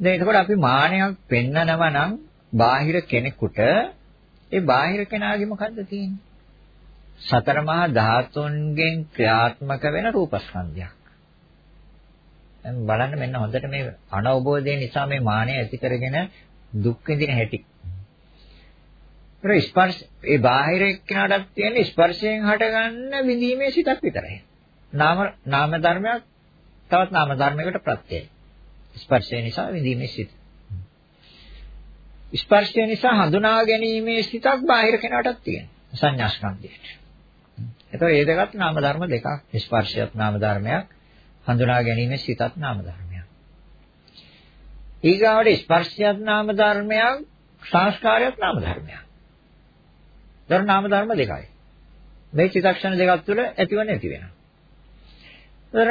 දැන් එතකොට අපි මානයක් පෙන්නනවා නම් බාහිර කෙනෙකුට ඒ බාහිර කෙනාගේ මොකද්ද තියෙන්නේ? සතර මහා ධාතුන්ගෙන් ක්‍රියාත්මක වෙන රූපස්කන්ධයක්. දැන් බලන්න මෙන්න හොඳට මේ අනවබෝධය නිසා මේ මානය ඇති කරගෙන දුක් විඳින හැටි. ඒක ස්පර්ශ ඒ බාහිර එක්කනටත් තියෙන ස්පර්ශයෙන් හටගන්න විඳීමේ සිතක් විතරයි. නාම නාම ධර්මයක් තවත් නාම ධර්මයකට ප්‍රත්‍යයයි. ස්පර්ශය නිසා විඳීමේ සිත. ස්පර්ශය නිසා හඳුනා ගැනීමේ සිතක් බාහිර කෙනාටත් තියෙනවා සංඥා ස්කන්ධයට. එතකොට මේ දෙකත් නාම ධර්ම දෙකක්. ස්පර්ශයත් නාම ධර්මයක්, හඳුනා ගැනීමේ සිතත් නාම ධර්මයක්. ඊගාවට ස්පර්ශයත් නාම ධර්මයක්, සංස්කාරයත් නාම ධර්මයක්. දර නාම ධර්ම දෙකයි. මේ චිත්තක්ෂණ දෙකක් තුළ ඇතිව නැති වෙනවා. දර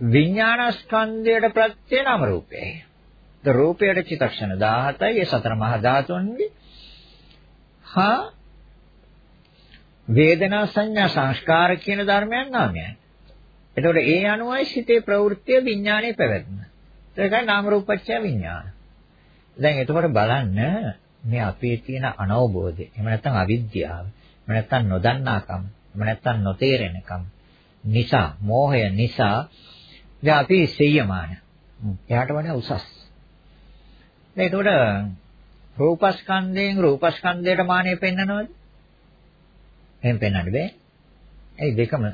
විඥානස්කන්ධයට ප්‍රත්‍ය නාම රූපයයි. ද රූපයට චිත්තක්ෂණ 17යි ඒ සතර මහා ධාතුන්ගේ හා වේදනා සංඥා සංස්කාර කියන ධර්මයන් නාමයන්. එතකොට ඒ අනුවයි සිතේ ප්‍රවෘත්ති විඥානයේ පැවැත්ම. ඒකයි නාම රූපච්ඡය විඥාන. දැන් එතකොට බලන්න මේ අපේ තියෙන අනවබෝධය, එහෙම නැත්නම් අවිද්‍යාව, එහෙම නැත්නම් නොදන්නාකම, එහෙම නැත්නම් නොතේරෙනකම නිසා, මෝහය නිසා දැන් අපි සෙය්‍යමාන. එයාට වඩා උසස්. දැන් එතකොට රූපස්කන්ධයෙන් රූපස්කන්ධයට මානෙ පෙන්නනවද? එහෙම පෙන්වන්න බෑ. ඒ දෙකම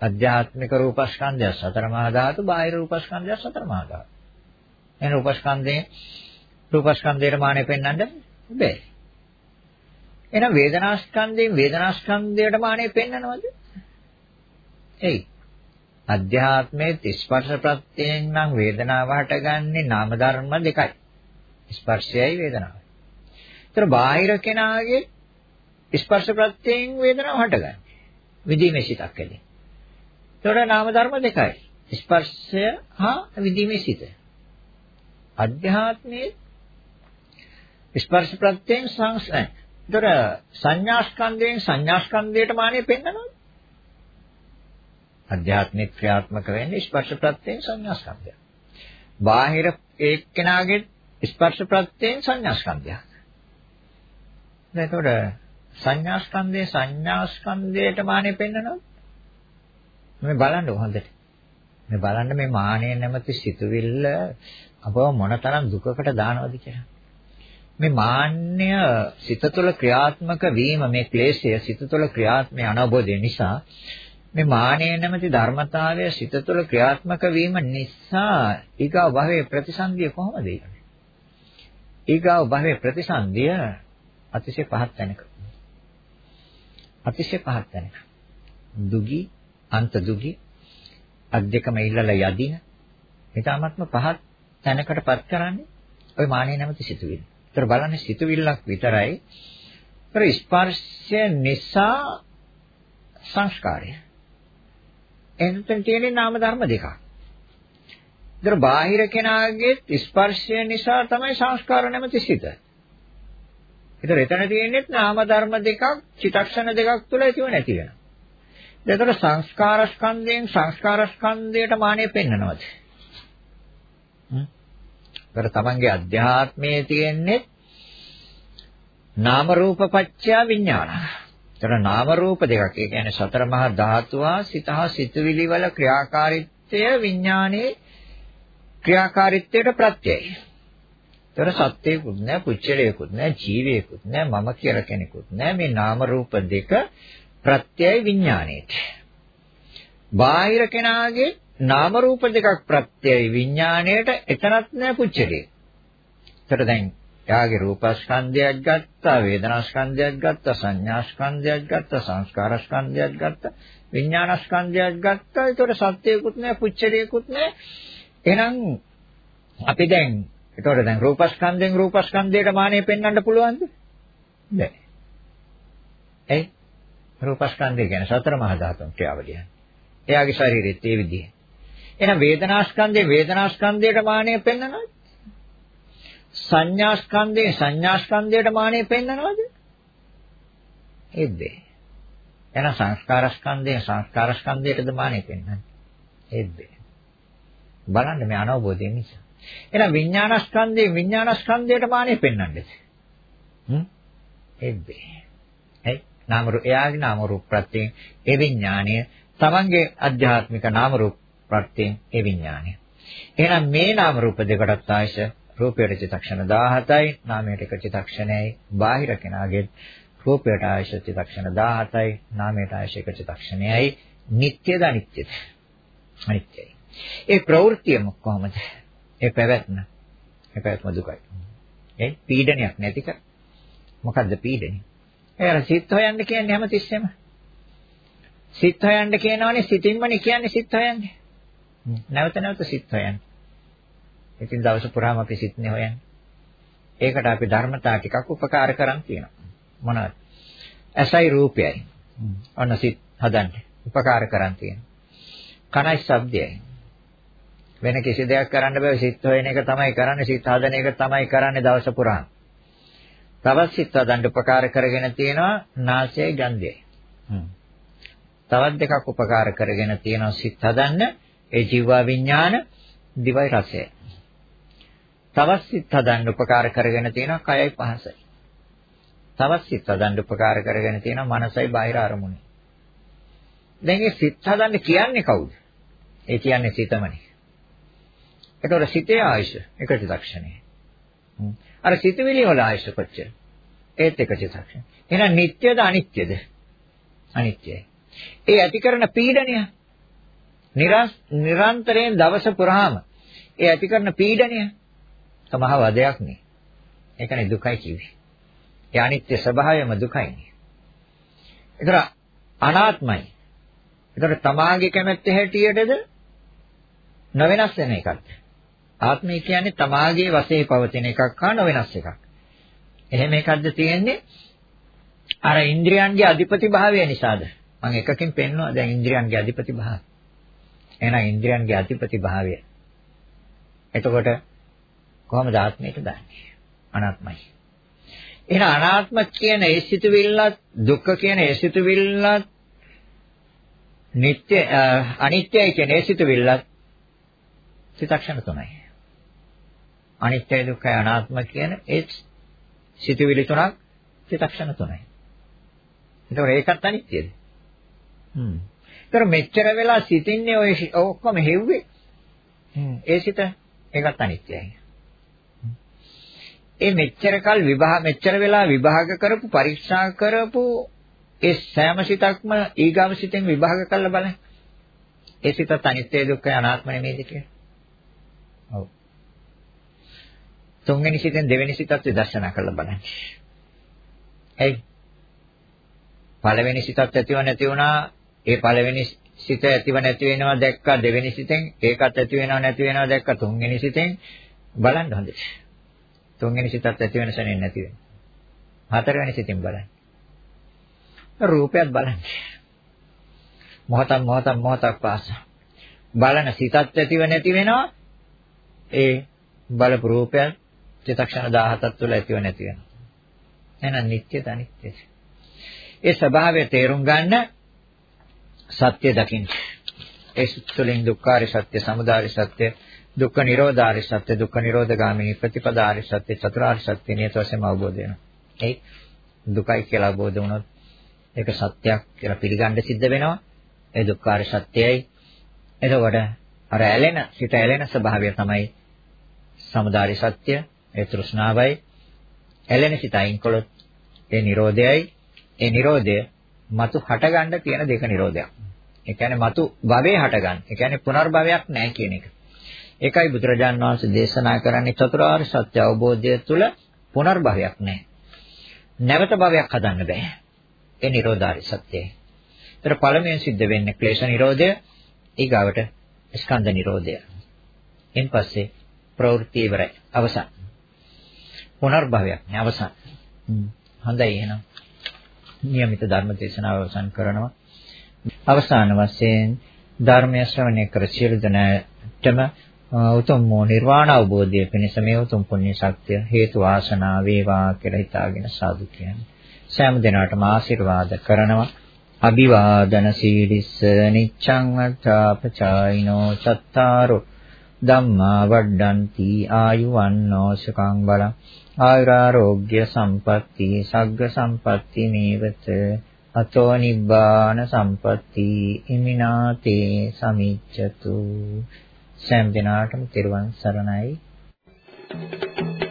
අධ්‍යාත්මික රූපස්කන්ධය සතර මහා ධාතු, බාහිර රූපස්කන්ධය සතර මහා ධාතු. එහෙනම් රූපස්කන්ධයෙන් රූපස්කන්ධයට මානෙ පෙන්වන්න බෑ. එහෙනම් වේදනාස්කන්ධයෙන් වේදනාස්කන්ධයට මානෙ පෙන්නනවද? එයි. අධ්‍යාත්මයේ ස්පර්ශ ප්‍රත්‍යයෙන් නම් වේදනාව හටගන්නේ නාම ධර්ම දෙකයි. ස්පර්ශයයි වේදනාවයි. ඒතර බාහිර කෙනාගේ ස්පර්ශ ප්‍රත්‍යයෙන් වේදනාව හටගන්නේ. විදීමේ සිතක් ඇති. ඒතර නාම ධර්ම දෙකයි. ස්පර්ශය හා විදීමේ සිත. අධ්‍යාත්මයේ ස්පර්ශ ප්‍රත්‍යයෙන් සංස්කෘත. ඒතර සංඥාස්කන්ධයෙන් සංඥාස්කන්ධයට මානෙ පෙන්නනවා. අධ්‍යාත්මික ක්‍රියාත්මක වෙන්නේ ස්පර්ශ ප්‍රත්‍යයෙන් සංඥාස්කන්ධය. බාහිර එක්කෙනාගේ ස්පර්ශ ප්‍රත්‍යයෙන් සංඥා ස්කන්ධයක්. දැන් එතකොට සංඥා ස්කන්ධයේ සංඥා ස්කන්ධයට මානෙ පෙන්නනොත් මේ බලන්න හොඳට. මේ බලන්න මේ මානෙ නැමැති සිතුවිල්ල අපව මොනතරම් දුකකට දානවද කියලා. මේ මාන්නය සිත තුළ ක්‍රියාත්මක වීම මේ ක්ලේශය සිත තුළ ක්‍රියාත්මක අනවබෝධය නිසා මේ මානය නැමැති ධර්මතාවය සිත තුළ ක්‍රියාත්මක වීම නිසා ඊගා භවයේ ප්‍රතිසන්දිය කොහොමද ඒකනේ ඊගාව භවයේ ප්‍රතිසන්දිය අතිශය පහත් තැනක. අතිශය පහත් තැනක. දුගී, අන්ත දුගී, අධ්‍යකම ඉල්ලලා යදින. ඊටාත්ම පහත් තැනකටපත් කරන්නේ ওই මානෙ නැමැති සිතුවිල්ල. ඒතර බලන්නේ සිතුවිල්ලක් විතරයි. ඒතර ස්පර්ශය නිසා සංස්කාරය. එතන තියෙන නාම ධර්ම දෙකක්. ඒතර බාහිර කෙනාගේ ස්පර්ශය නිසා තමයි සංස්කාර නැමැති සිත. ඒතර එතන තියෙන්නේ නාම ධර්ම දෙකක්, චිතක්ෂණ දෙකක් තුළ ඇතිව නැති වෙනවා. ඒතර සංස්කාර ස්කන්ධයෙන් සංස්කාර ස්කන්ධයට මානෙ පෙන්නනවාද? ඒතර තමන්ගේ අධ්‍යාත්මයේ තියෙන්නේ නාම රූප පත්‍ය විඥාන. ඒතර නාම රූප දෙකක්. ඒ කියන්නේ සතර මහා ධාතුවා සිතහ සිතුවිලි වල ක්‍රියාකාරීත්වය විඥානයේ ක්‍රියාකාරීත්වයට ප්‍රත්‍යයයි. ඒතර සත්‍යයකුත් නැහැ, පුච්චලයකුත් නැහැ, ජීවයකුත් නැහැ, මම කියලා කෙනෙකුත් නැහැ. මේ නාම රූප දෙක ප්‍රත්‍යයයි විඥාණයට. බාහිර කෙනාගේ නාම රූප දෙකක් ප්‍රත්‍යයයි විඥාණයට එතනත් නෑ පුච්චලේ. ඒතර දැන් එයාගේ රූපස්කන්ධයක් ගත්තා, වේදනාස්කන්ධයක් ගත්තා, සංඥාස්කන්ධයක් ගත්තා, සංස්කාරස්කන්ධයක් ගත්තා, විඥානස්කන්ධයක් ගත්තා. ඒතර සත්‍යයකුත් නෑ, පුච්චලයකුත් නෑ. එහෙනම් අපි දැන් ඒතකොට දැන් රූපස්කන්ධයෙන් රූපස්කන්ධයට මානෙ පෙන්වන්න පුළුවන්ද? බැහැ. ඒ රූපස්කන්ධය කියන්නේ සතර මහා ධාතුන් ක්‍රියාවලිය. එයාගේ ශරීරෙත් ඒ විදිහේ. එහෙනම් වේදනාස්කන්ධේ වේදනාස්කන්ධයට මානෙ පෙන්නනවද? සංඥාස්කන්ධේ සංඥාස්කන්ධයට මානෙ පෙන්නනවද? ඒත් බෑ. එහෙනම් සංස්කාරස්කන්ධේ සංස්කාරස්කන්ධයටද මානෙ පෙන්නන්නේ? ඒත් බෑ. බලන්න මේ අනවබෝධය නිසා. එහෙනම් විඥානස්කන්ධේ විඥානස්කන්ධයට මානෙ පෙන්වන්නද? හ්ම්? ඒත් බෑ. ඇයි? නාම රූප එයාගේ නාම රූප ප්‍රත්‍යයෙන් ඒ විඥාණය තමන්ගේ අධ්‍යාත්මික නාම රූප ප්‍රත්‍යයෙන් ඒ විඥානය. එහෙනම් මේ නාම රූප දෙකටත් ආයශ රූපයට චිතක්ෂණ 17යි නාමයට එක චිතක්ෂණයයි බාහිර කෙනාගේ රූපයට ආයශ චිතක්ෂණ 17යි නාමයට ආයශ එක චිතක්ෂණයයි නිට්ටයද අනිත්‍යද අනිත්‍යයි ඒ ප්‍රවෘත්තිය කොහොමද ඒ පැවැත්ම ඒ පැවැත්ම දුකයි ඒ පීඩනයක් නැතික මොකද්ද පීඩනේ ඒ අර සිත් හොයන්න කියන්නේ හැමතිස්සෙම සිත් හොයන්න කියනවනේ සිතින්මනේ කියන්නේ සිත් හොයන්නේ නැවත නැවත සිත් හොයන්නේ. ඉතින් දවස පුරාම අපි සිත්නේ හොයන්නේ. ඒකට අපි ධර්මතා ටිකක් උපකාර කරන් තියෙනවා. මොනවද? ඇසයි රූපයයි. ඔන්න සිත් හදන්න උපකාර කරන් තියෙනවා. කනයි ශබ්දයයි. වෙන කිසි දෙයක් කරන්න බෑ සිත් හොයන එක තමයි කරන්නේ සිත් හදන එක තමයි කරන්නේ දවස පුරාම. තවත් සිත් හදන්න උපකාර කරගෙන තියෙනවා නාසයයි ගන්ධයයි. තවත් දෙකක් උපකාර කරගෙන තියෙනවා සිත් හදන්න ඒ ජීවා විඥාන දිවයි රසය. තවත් සිත් හදන්න උපකාර කරගෙන තියෙනවා කයයි පහසයි. තවත් සිත් හදන්න උපකාර කරගෙන තියෙනවා මනසයි බාහිර අරමුණයි. දැන් මේ සිත් හදන්න කියන්නේ කවුද? ඒ කියන්නේ සිතමනේ. ඒතකොට සිතේ ආයශ එක චිත්තක්ෂණය. අර සිතවිලි වල ආයශ කොච්චර? ඒත් එක චිත්තක්ෂණ. එහෙනම් නිට්ටයද අනිත්‍යද? අනිත්‍යයි. ඒ ඇති කරන පීඩනය නිරන්තරයෙන් දවස පුරාම ඒ ඇති කරන පීඩනය තමහ වදයක් නේ. ඒකනේ දුකයි කිව්වේ. ඒ අනිත්‍ය ස්වභාවයම දුකයිනේ. ඒතර අනාත්මයි. ඒතර තමාගේ කැමැත්ත හැටියටද නොවෙනස් වෙන එකක්. ආත්මය කියන්නේ තමාගේ වශයෙන් පවතින එකක් හා නොවෙනස් එකක්. එහෙම එකක්ද තියෙන්නේ අර ඉන්ද්‍රියන්ගේ අධිපති භාවය නිසාද? මම එකකින් පෙන්නවා දැන් ඉන්ද්‍රියන්ගේ අධිපති භාවය. එහෙනම් ඉන්ද්‍රයන්ගේ අධිපති භාවය. එතකොට කොහොමද ආත්මයට දාන්නේ? අනාත්මයි. එහෙනම් අනාත්ම කියන ඒ සිතුවිල්ලත් දුක්ඛ කියන ඒ සිතුවිල්ලත් නිට්ටය අනිත්‍යයි කියන ඒ සිතුවිල්ලත් චිත්තක්ෂණ තුනයි. අනිත්‍ය දුක්ඛ අනාත්ම කියන ඒ සිතුවිලි තුනක් චිත්තක්ෂණ තුනයි. එතකොට ඒකත් අනිත්‍යද? හ්ම්. ඒතර මෙච්චර වෙලා සිටින්නේ ඔය ඔක්කොම හෙව්වේ. ඒ සිත ඒකත් අනිත්‍යයි. ඒ මෙච්චර කල් විභාග මෙච්චර වෙලා විභාග කරපු පරීක්ෂා කරපු ඒ සෑම සිතක්ම ඊගාව සිතෙන් විභාග කරලා බලන්න. ඒ සිතත් අනිත්‍ය දුක්ඛ අනාත්ම නෙමෙයිද කියලා. ඔව්. තුන්වෙනි සිතෙන් දෙවෙනි සිතත් විදර්ශනා කරලා බලන්න. එයි පළවෙනි සිතත් ඇතිව නැති වුණා. ඒ පළවෙනි සිත ඇතිව නැති වෙනවා දැක්කා දෙවෙනි සිතෙන් ඒකත් ඇති වෙනවා නැති වෙනවා දැක්කා තුන්වෙනි සිතෙන් බලන්න හොඳයි. තුන්වෙනි සිතත් ඇති වෙන සැනින් නැති වෙනවා. හතරවෙනි සිතෙන් බලන්න. රූපයත් බලන්න. මොහොතක් මොහොතක් මොහොතක් පාස. බලන සිතත් ඇතිව නැති වෙනවා. ඒ බලපු රූපයත් චිත්තක්ෂණ 17ක් තුළ ඇතිව නැති වෙනවා. එහෙනම් නිත්‍යද අනිත්‍යද? ඒ ස්වභාවය තේරුම් ගන්න සත්‍ය දකින්න. ඒ තුළින් දුක්ඛාරි සත්‍ය, සමුදාය සත්‍ය, දුක්ඛ නිරෝධාරි සත්‍ය, දුක්ඛ නිරෝධගාමිනී ප්‍රතිපදාරි සත්‍ය, චතුරාර්ය සත්‍ය නියත වශයෙන්ම අවබෝධ වෙනවා. ඒ දුකයි කියලා අවබෝධ වුණොත් ඒක සත්‍යයක් කියලා පිළිගන්න සිද්ධ වෙනවා. ඒ දුක්ඛාරි සත්‍යයයි. එතකොට අර ඇලෙන, සිත ඇලෙන ස්වභාවය තමයි සමුදාය සත්‍ය, ඒ තෘෂ්ණාවයි. ඇලෙන සිත අයින් කළොත් ඒ Nirodhayයි. ඒ Nirodhaය මතු හටගන්න තියෙන දෙක Nirodhayak. ඒ කියන්නේ මතු භවයේ හටගන්න. ඒ කියන්නේ පුනර්භවයක් නැහැ කියන එක. ඒකයි බුදුරජාන් වහන්සේ දේශනා කරන්නේ චතුරාර්ය සත්‍ය අවබෝධය තුළ පුනර්භවයක් නැහැ. නැවත භවයක් හදන්න බෑ. ඒ නිරෝධාරි සත්‍යයි. ඒතර පළමුවෙන් සිද්ධ වෙන්නේ ක්ලේශ නිරෝධය, ඊගාවට ස්කන්ධ නිරෝධය. එන් පස්සේ ප්‍රවෘත්ති ඉවරයි. අවසන්. පුනර්භවයක් නේ අවසන්. හොඳයි එහෙනම්. નિયમિત ධර්ම දේශනාව අවසන් කරනවා. අවසාන වශයෙන් ධර්මය ශ්‍රවණය කර සියලු දෙනාටම උතුම් වූ නිර්වාණ අවබෝධය පිණිස මේ උතුම් පුණ්‍ය ශක්තිය හේතු ආශනා වේවා කියලා හිතාගෙන සාදු කියන්නේ. සෑම දිනකටම ආශිර්වාද කරනවා. අභිවාදන සීලිස්ස නිච්ඡං වත්තාපචායිනෝ සත්තාරෝ ධම්මා වඩ්ඩಂತಿ ආයුවන්නෝ සුඛං බලං ආයුරාෝග්‍ය සම්පatti සග්ග සම්පatti මේවත අතෝ නිබ්බාන සම්පatti ඉමිනාතේ සමිච්ඡතු සෑම දිනාටම තෙරුවන් සරණයි Thank you.